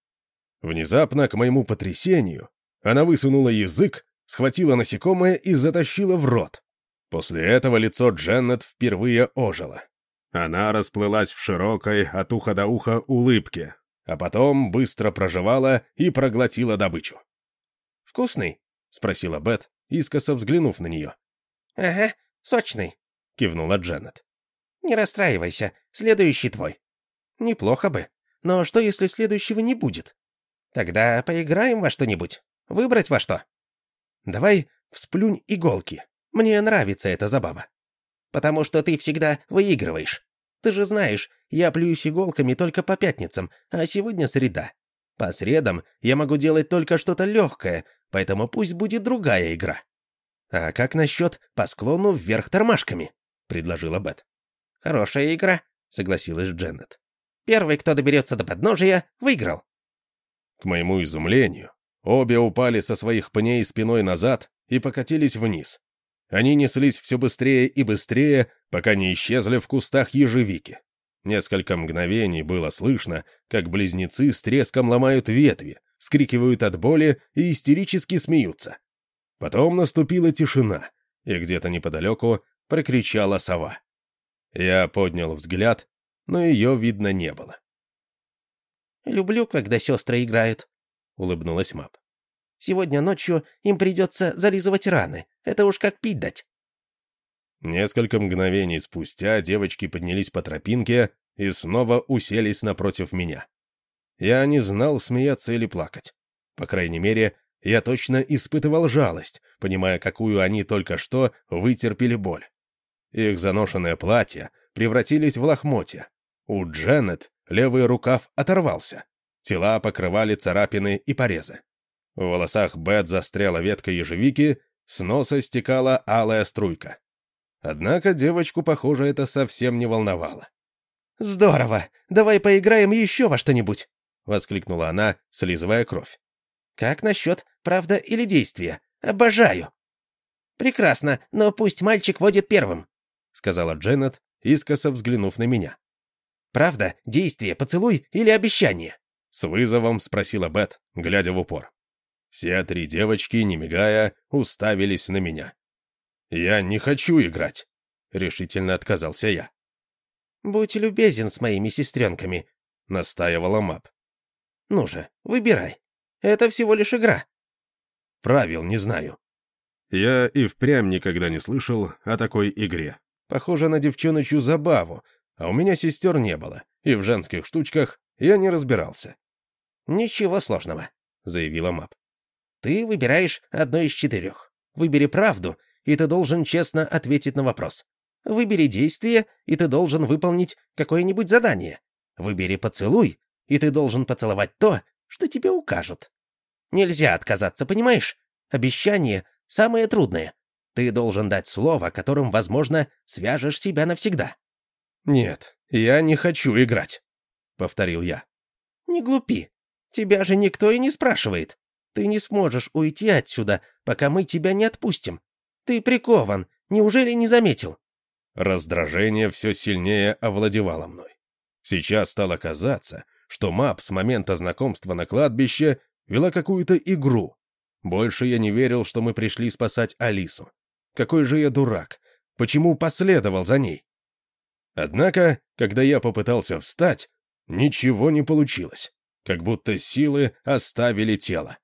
B: Внезапно, к моему потрясению, она высунула язык, схватила насекомое и затащила в рот. После этого лицо Дженнет впервые ожило. Она расплылась в широкой от уха до уха улыбке, а потом быстро прожевала и проглотила добычу.
C: «Вкусный?» — спросила Бет, искоса взглянув на нее.
D: «Ага, сочный», —
C: кивнула Дженнет.
D: «Не расстраивайся, следующий твой».
C: «Неплохо бы. Но что, если следующего не будет?»
D: «Тогда поиграем во что-нибудь. Выбрать во что?»
C: «Давай всплюнь иголки. Мне нравится эта забава».
D: «Потому что ты всегда выигрываешь. Ты же знаешь, я плююсь иголками только по пятницам, а сегодня среда. По средам я могу делать только что-то легкое, поэтому пусть будет другая игра».
C: «А как насчет по склону вверх тормашками?» — предложила Бет.
D: «Хорошая игра», — согласилась Дженнет. «Первый, кто доберется до подножия, выиграл».
B: К моему изумлению, обе упали со своих пней спиной назад и покатились вниз. Они неслись все быстрее и быстрее, пока не исчезли в кустах ежевики. Несколько мгновений было слышно, как близнецы с треском ломают ветви, вскрикивают от боли и истерически смеются. Потом наступила тишина, и где-то неподалеку прокричала сова. Я поднял взгляд, но ее видно не было.
D: «Люблю, когда сестры играют», — улыбнулась Мап. «Сегодня ночью им придется зализывать раны. Это уж как пить дать».
B: Несколько мгновений спустя девочки поднялись по тропинке и снова уселись напротив меня. Я не знал, смеяться или плакать. По крайней мере, я точно испытывал жалость, понимая, какую они только что вытерпели боль. Их заношенное платье превратились в лохмотья. У Дженнет левый рукав оторвался. Тела покрывали царапины и порезы. В волосах Бет застряла ветка ежевики, с носа стекала алая струйка. Однако девочку, похоже, это совсем не волновало.
C: «Здорово! Давай поиграем еще во что-нибудь!» — воскликнула она, слизывая кровь.
D: «Как насчет правда или действия? Обожаю!» «Прекрасно, но пусть мальчик водит первым», —
C: сказала Дженнет, искоса взглянув на меня.
D: «Правда, действие, поцелуй или обещание?»
B: С вызовом спросила Бет, глядя в упор. Все три девочки, не мигая, уставились на меня. «Я не хочу играть», — решительно отказался я.
D: «Будь любезен с моими сестренками», —
B: настаивала Мап.
D: «Ну же, выбирай. Это всего лишь игра».
B: «Правил не знаю». Я и впрямь никогда не слышал о такой игре. Похоже на девчоночью забаву, а у меня сестер не было, и в женских штучках я не разбирался.
D: «Ничего сложного», — заявила Мап. «Ты выбираешь одно из четырех. Выбери правду, и ты должен честно ответить на вопрос. Выбери действие, и ты должен выполнить какое-нибудь задание. Выбери поцелуй, и ты должен поцеловать то, что тебе укажут. Нельзя отказаться, понимаешь? Обещание — самое трудное. Ты должен дать слово, которым, возможно, свяжешь себя навсегда.
B: «Нет, я не хочу играть», — повторил я.
D: «Не глупи. Тебя же никто и не спрашивает. Ты не сможешь уйти отсюда, пока мы тебя не отпустим. Ты прикован. Неужели не заметил?»
B: Раздражение все сильнее овладевало мной. Сейчас стало казаться, что Мап с момента знакомства на кладбище вела какую-то игру. Больше я не верил, что мы пришли спасать Алису. Какой же я дурак! Почему последовал за ней? Однако, когда я попытался встать, ничего не получилось, как будто силы оставили тело.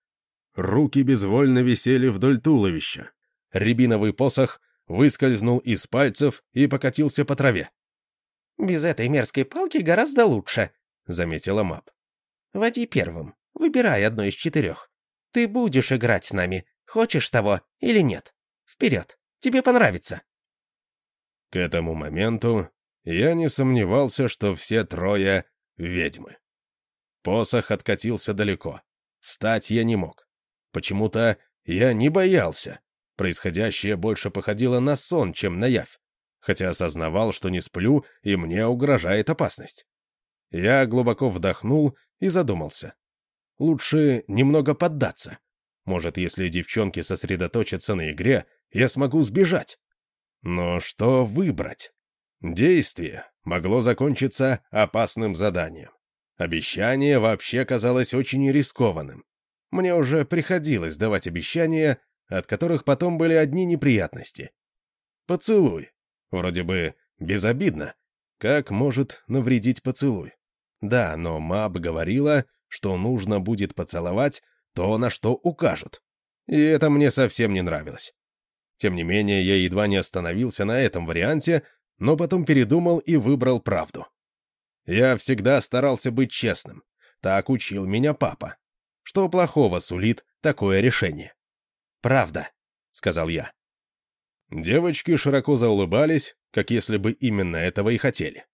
B: Руки безвольно висели вдоль туловища. Рябиновый посох выскользнул из пальцев и покатился по траве.
D: «Без этой мерзкой палки гораздо лучше», — заметила Мап. «Води первым. Выбирай одно из четырех. Ты будешь играть с нами, хочешь того или нет. Вперед, тебе понравится».
B: К этому моменту я не сомневался, что все трое — ведьмы. Посох откатился далеко. Встать я не мог. Почему-то я не боялся. Происходящее больше походило на сон, чем на явь, хотя осознавал, что не сплю, и мне угрожает опасность. Я глубоко вдохнул и задумался. Лучше немного поддаться. Может, если девчонки сосредоточатся на игре, я смогу сбежать. Но что выбрать? Действие могло закончиться опасным заданием. Обещание вообще казалось очень рискованным. Мне уже приходилось давать обещания, от которых потом были одни неприятности. Поцелуй. Вроде бы безобидно. Как может навредить поцелуй? Да, но Маб говорила, что нужно будет поцеловать то, на что укажут. И это мне совсем не нравилось. Тем не менее, я едва не остановился на этом варианте, но потом передумал и выбрал правду. Я всегда старался быть честным. Так учил меня папа. Что плохого сулит такое решение? «Правда», — сказал я. Девочки широко заулыбались, как если бы именно этого и хотели.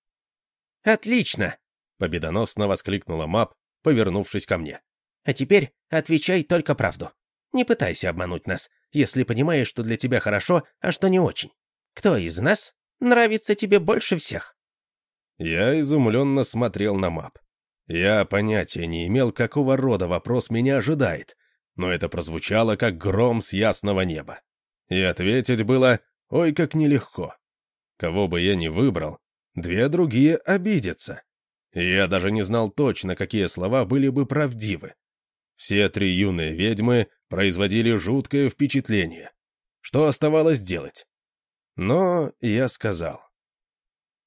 D: «Отлично!» — победоносно воскликнула Мап, повернувшись ко мне. «А теперь отвечай только правду. Не пытайся обмануть нас, если понимаешь, что для тебя хорошо, а что не очень. Кто из нас нравится тебе больше всех?»
B: Я изумленно смотрел на мап. Я понятия не имел, какого рода вопрос меня ожидает, но это прозвучало, как гром с ясного неба. И ответить было «Ой, как нелегко». Кого бы я ни выбрал, две другие обидятся. Я даже не знал точно, какие слова были бы правдивы. Все три юные ведьмы производили жуткое впечатление. Что оставалось делать? Но я сказал.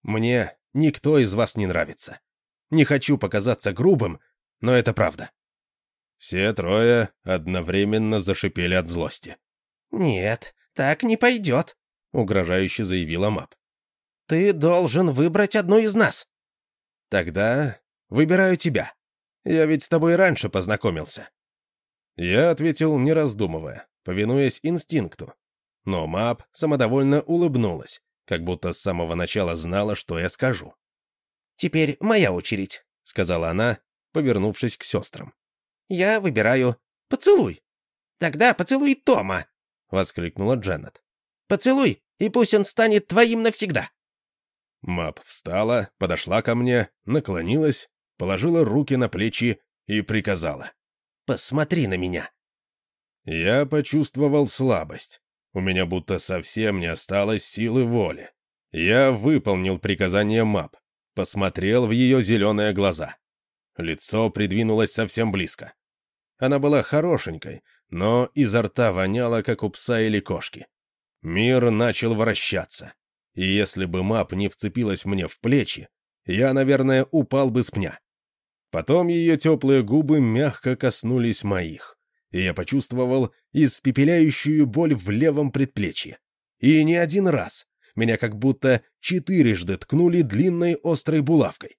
B: «Мне Никто из вас не нравится. Не хочу показаться грубым, но это правда». Все трое одновременно зашипели от злости.
D: «Нет, так не пойдет», — угрожающе заявила Мап. «Ты должен выбрать одну из нас».
B: «Тогда выбираю тебя. Я ведь с тобой раньше познакомился». Я ответил, не раздумывая, повинуясь инстинкту. Но Мап самодовольно улыбнулась, как будто с самого начала знала, что я скажу.
D: «Теперь моя очередь», — сказала она, повернувшись к сестрам. «Я выбираю поцелуй». «Тогда поцелуй Тома», — воскликнула Дженнет. «Поцелуй, и пусть он станет твоим навсегда».
B: Мап встала, подошла ко мне, наклонилась, положила руки на плечи и приказала.
D: «Посмотри на меня».
B: Я почувствовал слабость. У меня будто совсем не осталось силы воли. Я выполнил приказание МАП, посмотрел в ее зеленые глаза. Лицо придвинулось совсем близко. Она была хорошенькой, но изо рта воняло, как у пса или кошки. Мир начал вращаться. И если бы МАП не вцепилась мне в плечи, я, наверное, упал бы с пня. Потом ее теплые губы мягко коснулись моих и я почувствовал испепеляющую боль в левом предплечье. И не один раз. Меня как будто четырежды ткнули длинной острой булавкой.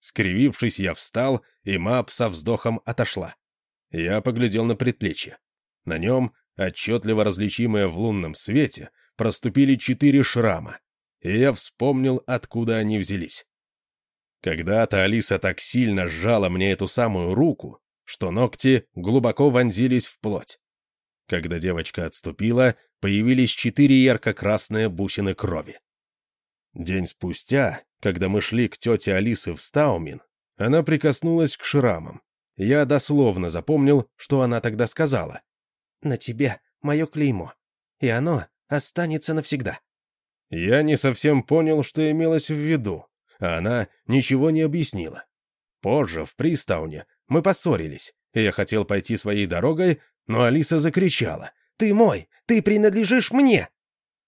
B: Скривившись, я встал, и мап со вздохом отошла. Я поглядел на предплечье. На нем, отчетливо различимые в лунном свете, проступили четыре шрама, и я вспомнил, откуда они взялись. Когда-то Алиса так сильно сжала мне эту самую руку, что ногти глубоко вонзились в плоть. Когда девочка отступила, появились четыре ярко-красные бусины крови. День спустя, когда мы шли к тете Алисы в Стаумин, она прикоснулась к шрамам. Я дословно запомнил, что она тогда сказала.
D: «На тебе мое клеймо, и оно останется навсегда».
B: Я не совсем понял, что имелось в виду, а она ничего не объяснила. Позже, в Пристауне, мы поссорились, и я хотел пойти своей дорогой, но Алиса закричала. «Ты мой! Ты принадлежишь мне!»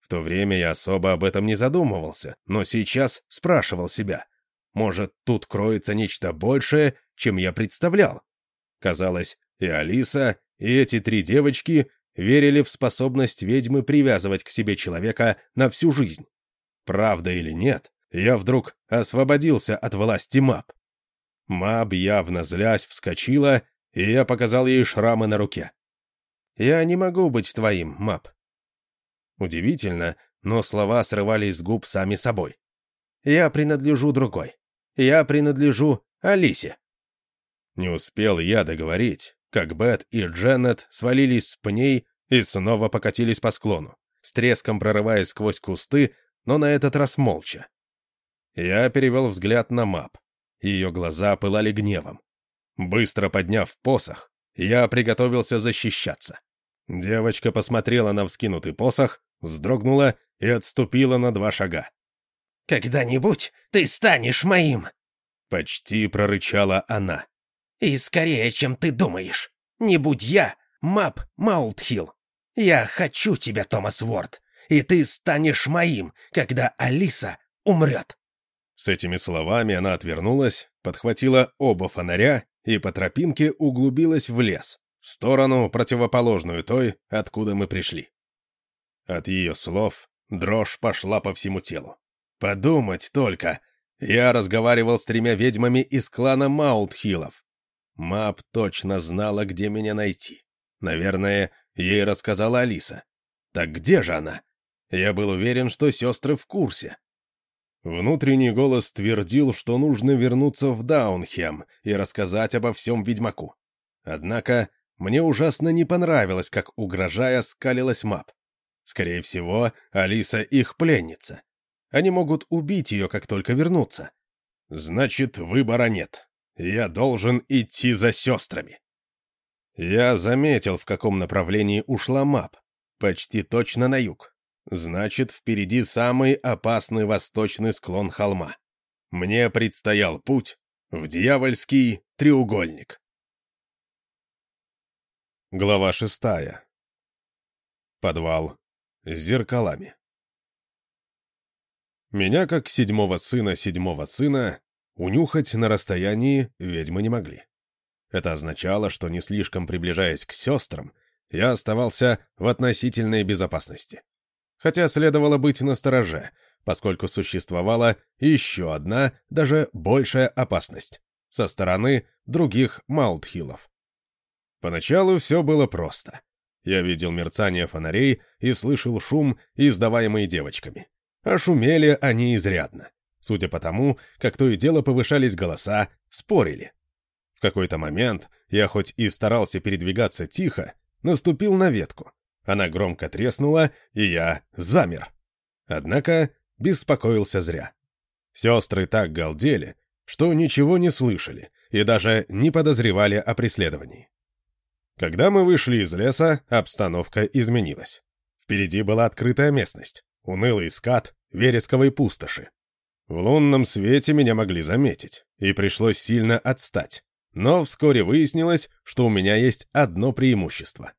B: В то время я особо об этом не задумывался, но сейчас спрашивал себя. Может, тут кроется нечто большее, чем я представлял? Казалось, и Алиса, и эти три девочки верили в способность ведьмы привязывать к себе человека на всю жизнь. Правда или нет, я вдруг освободился от власти Мап. Маб, явно злясь, вскочила, и я показал ей шрамы на руке. «Я не могу быть твоим, Мап». Удивительно, но слова срывались с губ сами собой. «Я принадлежу другой. Я принадлежу Алисе». Не успел я договорить, как Бет и Дженнет свалились с пней и снова покатились по склону, с треском прорываясь сквозь кусты, но на этот раз молча. Я перевел взгляд на мап. Ее глаза пылали гневом. Быстро подняв посох, я приготовился защищаться. Девочка посмотрела на вскинутый посох, вздрогнула и отступила на два шага.
D: «Когда-нибудь ты станешь моим!»
B: Почти прорычала она.
D: «И скорее, чем ты думаешь. Не будь я, Мап Маултхилл. Я хочу тебя, Томас Уорд, и ты станешь моим, когда Алиса умрет».
B: С этими словами она отвернулась, подхватила оба фонаря и по тропинке углубилась в лес, в сторону, противоположную той, откуда мы пришли. От ее слов дрожь пошла по всему телу. Подумать только, я разговаривал с тремя ведьмами из клана Маултхиллов. Мап точно знала, где меня найти. Наверное, ей рассказала Алиса. Так где же она? Я был уверен, что сестры в курсе. Внутренний голос твердил, что нужно вернуться в Даунхем и рассказать обо всем ведьмаку. Однако мне ужасно не понравилось, как, угрожая, скалилась Мап. Скорее всего, Алиса их пленница. Они могут убить ее, как только вернутся. Значит, выбора нет. Я должен идти за сестрами. Я заметил, в каком направлении ушла Мап. Почти точно на юг. Значит, впереди самый опасный восточный склон холма. Мне предстоял путь в дьявольский треугольник. Глава шестая. Подвал с зеркалами. Меня, как седьмого сына седьмого сына, унюхать на расстоянии ведьмы не могли. Это означало, что не слишком приближаясь к сестрам, я оставался в относительной безопасности хотя следовало быть настороже, поскольку существовала еще одна, даже большая опасность со стороны других Маултхиллов. Поначалу все было просто. Я видел мерцание фонарей и слышал шум, издаваемый девочками. А шумели они изрядно. Судя по тому, как то и дело повышались голоса, спорили. В какой-то момент я хоть и старался передвигаться тихо, наступил на ветку. Она громко треснула, и я замер. Однако беспокоился зря. Сестры так галдели, что ничего не слышали и даже не подозревали о преследовании. Когда мы вышли из леса, обстановка изменилась. Впереди была открытая местность, унылый скат вересковой пустоши. В лунном свете меня могли заметить, и пришлось сильно отстать. Но вскоре выяснилось, что у меня есть одно преимущество.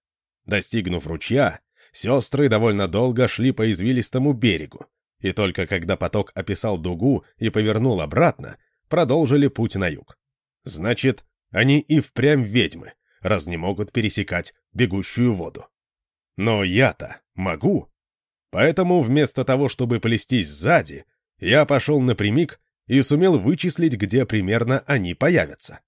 B: Достигнув ручья, сестры довольно долго шли по извилистому берегу, и только когда поток описал дугу и повернул обратно, продолжили путь на юг. Значит, они и впрямь ведьмы, раз не могут пересекать бегущую воду. Но я-то могу. Поэтому вместо того, чтобы плестись сзади, я пошел напрямик и сумел вычислить, где примерно они появятся.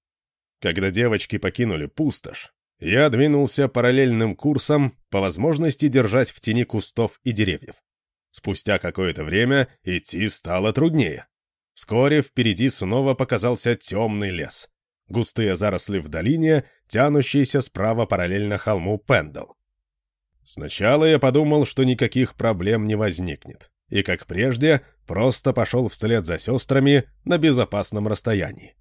B: Когда девочки покинули пустошь, я двинулся параллельным курсом, по возможности держась в тени кустов и деревьев. Спустя какое-то время идти стало труднее. Вскоре впереди снова показался темный лес. Густые заросли в долине, тянущиеся справа параллельно холму Пендл. Сначала я подумал, что никаких проблем не возникнет, и, как прежде, просто пошел вслед за сестрами на безопасном расстоянии.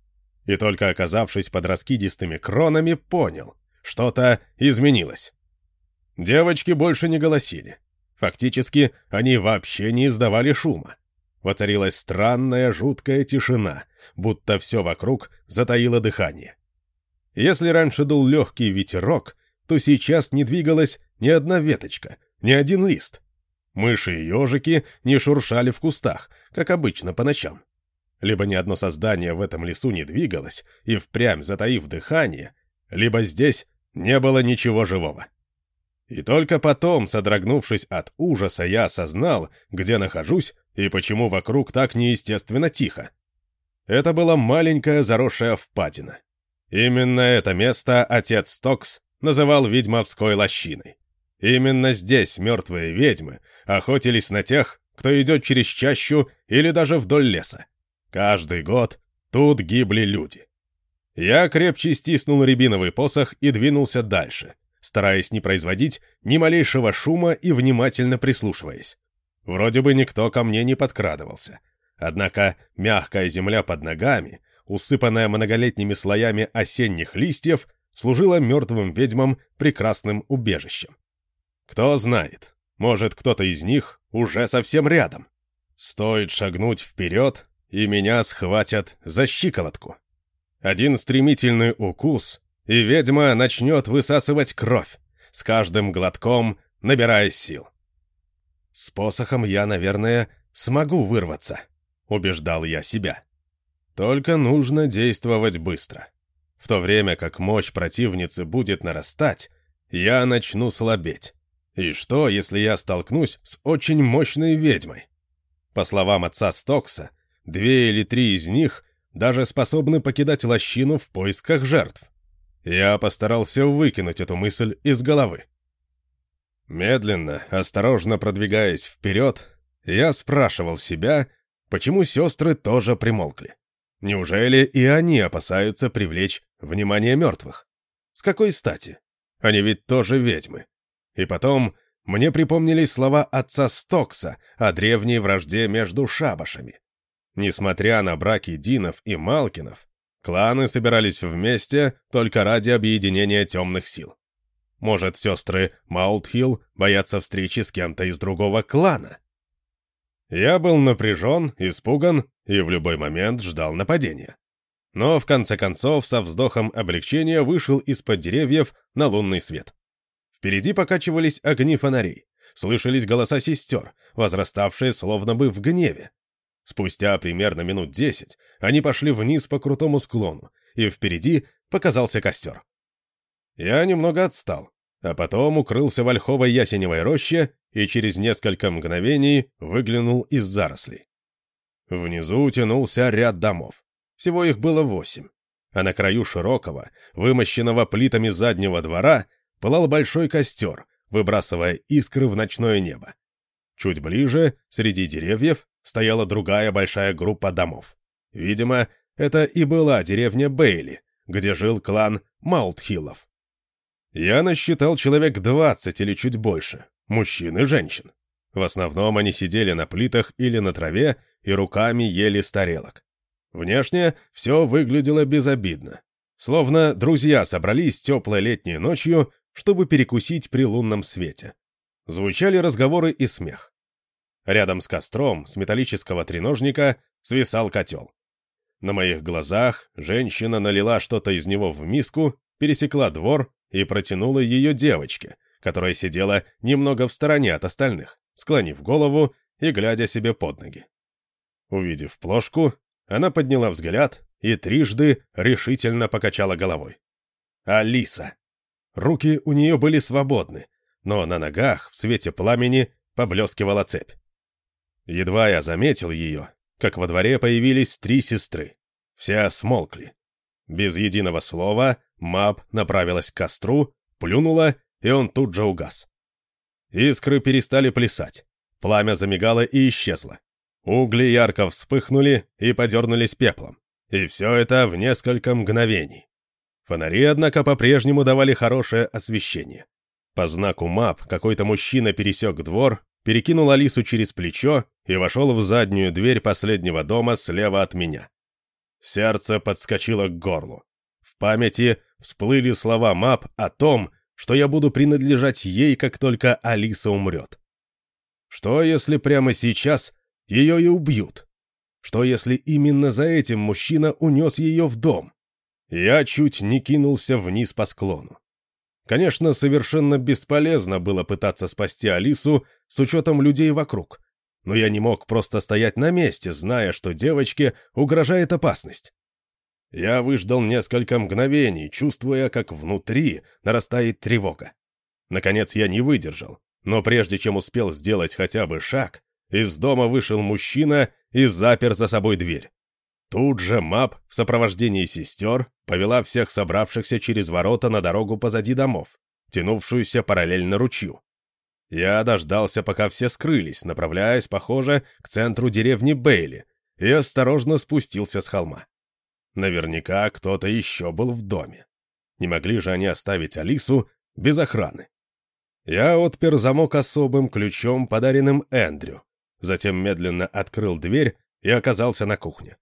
B: И только оказавшись под раскидистыми кронами, понял, что-то изменилось. Девочки больше не голосили. Фактически, они вообще не издавали шума. Воцарилась странная жуткая тишина, будто все вокруг затаило дыхание. Если раньше дул легкий ветерок, то сейчас не двигалась ни одна веточка, ни один лист. Мыши и ежики не шуршали в кустах, как обычно по ночам. Либо ни одно создание в этом лесу не двигалось, и впрямь затаив дыхание, либо здесь не было ничего живого. И только потом, содрогнувшись от ужаса, я осознал, где нахожусь и почему вокруг так неестественно тихо. Это была маленькая заросшая впадина. Именно это место отец Стокс называл ведьмовской лощиной. Именно здесь мертвые ведьмы охотились на тех, кто идет через чащу или даже вдоль леса. Каждый год тут гибли люди. Я крепче стиснул рябиновый посох и двинулся дальше, стараясь не производить ни малейшего шума и внимательно прислушиваясь. Вроде бы никто ко мне не подкрадывался. Однако мягкая земля под ногами, усыпанная многолетними слоями осенних листьев, служила мертвым ведьмам прекрасным убежищем. Кто знает, может, кто-то из них уже совсем рядом. Стоит шагнуть вперед, и меня схватят за щиколотку. Один стремительный укус, и ведьма начнет высасывать кровь, с каждым глотком набирая сил. С посохом я, наверное, смогу вырваться, убеждал я себя. Только нужно действовать быстро. В то время как мощь противницы будет нарастать, я начну слабеть. И что, если я столкнусь с очень мощной ведьмой? По словам отца Стокса, две или три из них даже способны покидать лощину в поисках жертв. Я постарался выкинуть эту мысль из головы. Медленно, осторожно продвигаясь вперед, я спрашивал себя, почему сестры тоже примолкли. Неужели и они опасаются привлечь внимание мертвых? С какой стати? Они ведь тоже ведьмы. И потом мне припомнились слова отца Стокса о древней вражде между шабашами. Несмотря на браки Динов и Малкинов, кланы собирались вместе только ради объединения темных сил. Может, сестры Маултхилл боятся встречи с кем-то из другого клана? Я был напряжен, испуган и в любой момент ждал нападения. Но в конце концов со вздохом облегчения вышел из-под деревьев на лунный свет. Впереди покачивались огни фонарей, слышались голоса сестер, возраставшие словно бы в гневе. Спустя примерно минут десять они пошли вниз по крутому склону, и впереди показался костер. Я немного отстал, а потом укрылся в ольховой ясеневой роще и через несколько мгновений выглянул из зарослей. Внизу тянулся ряд домов. Всего их было восемь. А на краю широкого, вымощенного плитами заднего двора, пылал большой костер, выбрасывая искры в ночное небо. Чуть ближе, среди деревьев, стояла другая большая группа домов. Видимо, это и была деревня Бейли, где жил клан Маултхиллов. Я насчитал человек двадцать или чуть больше, мужчин и женщин. В основном они сидели на плитах или на траве и руками ели с тарелок. Внешне все выглядело безобидно. Словно друзья собрались теплой летней ночью чтобы перекусить при лунном свете. Звучали разговоры и смех. Рядом с костром, с металлического треножника, свисал котел. На моих глазах женщина налила что-то из него в миску, пересекла двор и протянула ее девочке, которая сидела немного в стороне от остальных, склонив голову и глядя себе под ноги. Увидев плошку, она подняла взгляд и трижды решительно покачала головой. «Алиса!» Руки у нее были свободны, но на ногах в свете пламени поблескивала цепь. Едва я заметил ее, как во дворе появились три сестры. Все смолкли. Без единого слова Мап направилась к костру, плюнула, и он тут же угас. Искры перестали плясать. Пламя замигало и исчезло. Угли ярко вспыхнули и подернулись пеплом. И все это в несколько мгновений. Фонари, однако, по-прежнему давали хорошее освещение. По знаку МАП какой-то мужчина пересек двор, перекинул Алису через плечо и вошел в заднюю дверь последнего дома слева от меня. Сердце подскочило к горлу. В памяти всплыли слова МАП о том, что я буду принадлежать ей, как только Алиса умрет. Что, если прямо сейчас ее и убьют? Что, если именно за этим мужчина унес ее в дом? Я чуть не кинулся вниз по склону. Конечно, совершенно бесполезно было пытаться спасти Алису с учетом людей вокруг, но я не мог просто стоять на месте, зная, что девочке угрожает опасность. Я выждал несколько мгновений, чувствуя, как внутри нарастает тревога. Наконец я не выдержал, но прежде чем успел сделать хотя бы шаг, из дома вышел мужчина и запер за собой дверь. Тут же Мап в сопровождении сестер повела всех собравшихся через ворота на дорогу позади домов, тянувшуюся параллельно ручью. Я дождался, пока все скрылись, направляясь, похоже, к центру деревни Бейли, и осторожно спустился с холма. Наверняка кто-то еще был в доме. Не могли же они оставить Алису без охраны. Я отпер замок особым ключом, подаренным Эндрю, затем медленно открыл дверь и оказался на кухне.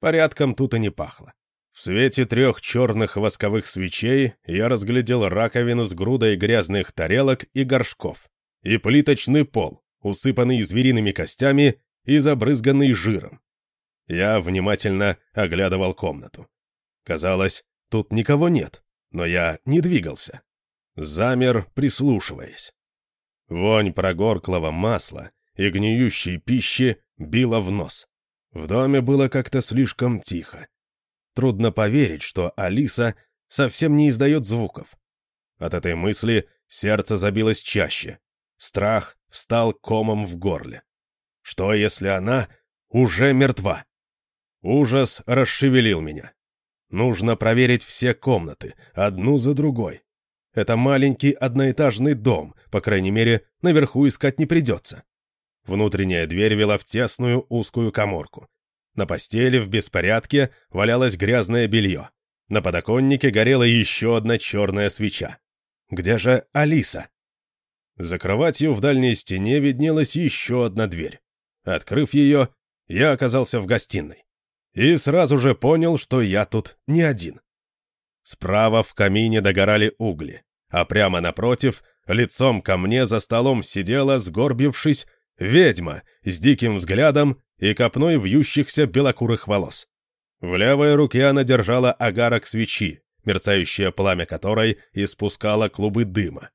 B: Порядком тут и не пахло. В свете трех черных восковых свечей я разглядел раковину с грудой грязных тарелок и горшков, и плиточный пол, усыпанный звериными костями и забрызганный жиром. Я внимательно оглядывал комнату. Казалось, тут никого нет, но я не двигался. Замер, прислушиваясь. Вонь прогорклого масла и гниющей пищи била в нос. В доме было как-то слишком тихо. Трудно поверить, что Алиса совсем не издает звуков. От этой мысли сердце забилось чаще. Страх встал комом в горле. Что, если она уже мертва? Ужас расшевелил меня. Нужно проверить все комнаты, одну за другой. Это маленький одноэтажный дом, по крайней мере, наверху искать не придется. Внутренняя дверь вела в тесную узкую коморку. На постели в беспорядке валялось грязное белье. На подоконнике горела еще одна черная свеча. Где же Алиса? За кроватью в дальней стене виднелась еще одна дверь. Открыв ее, я оказался в гостиной. И сразу же понял, что я тут не один. Справа в камине догорали угли, а прямо напротив, лицом ко мне за столом сидела, сгорбившись, Ведьма с диким взглядом и копной вьющихся белокурых волос. В левой руке она держала агарок свечи, мерцающее пламя которой испускало клубы дыма.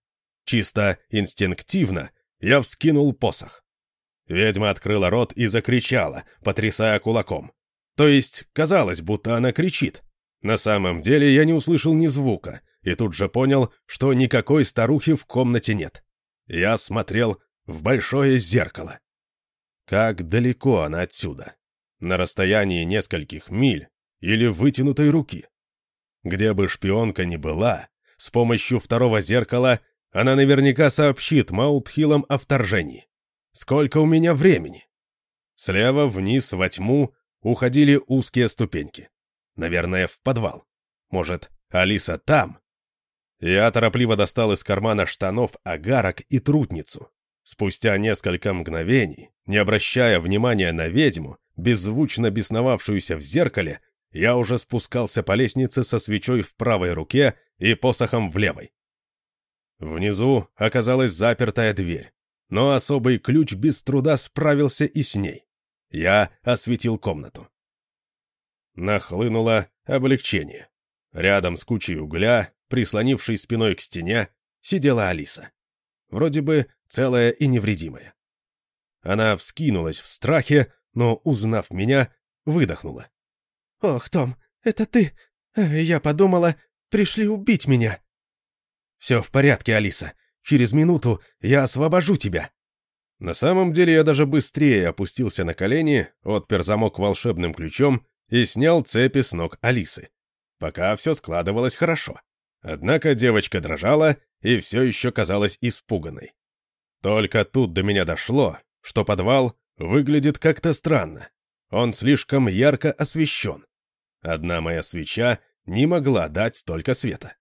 B: Чисто инстинктивно я вскинул посох. Ведьма открыла рот и закричала, потрясая кулаком. То есть, казалось, будто она кричит. На самом деле я не услышал ни звука, и тут же понял, что никакой старухи в комнате нет. Я смотрел в большое зеркало. Как далеко она отсюда? На расстоянии нескольких миль или вытянутой руки? Где бы шпионка ни была, с помощью второго зеркала она наверняка сообщит Маутхиллам о вторжении. Сколько у меня времени? Слева вниз во тьму уходили узкие ступеньки. Наверное, в подвал. Может, Алиса там? Я торопливо достал из кармана штанов агарок и трутницу. Спустя несколько мгновений, не обращая внимания на ведьму, беззвучно бесновавшуюся в зеркале, я уже спускался по лестнице со свечой в правой руке и посохом в левой. Внизу оказалась запертая дверь, но особый ключ без труда справился и с ней. Я осветил комнату. Нахлынуло облегчение. Рядом с кучей угля, прислонившей спиной к стене, сидела Алиса. Вроде бы целая и невредимая. Она вскинулась в страхе, но, узнав меня, выдохнула.
C: «Ох, Том, это ты! Я подумала, пришли убить меня!»
B: «Все в порядке, Алиса. Через минуту я освобожу тебя!» На самом деле я даже быстрее опустился на колени, отпер замок волшебным ключом и снял цепи с ног Алисы. Пока все складывалось хорошо. Однако девочка дрожала и все еще казалась испуганной. Только тут до меня дошло, что подвал выглядит как-то странно. Он слишком ярко освещен. Одна моя свеча не могла дать столько света.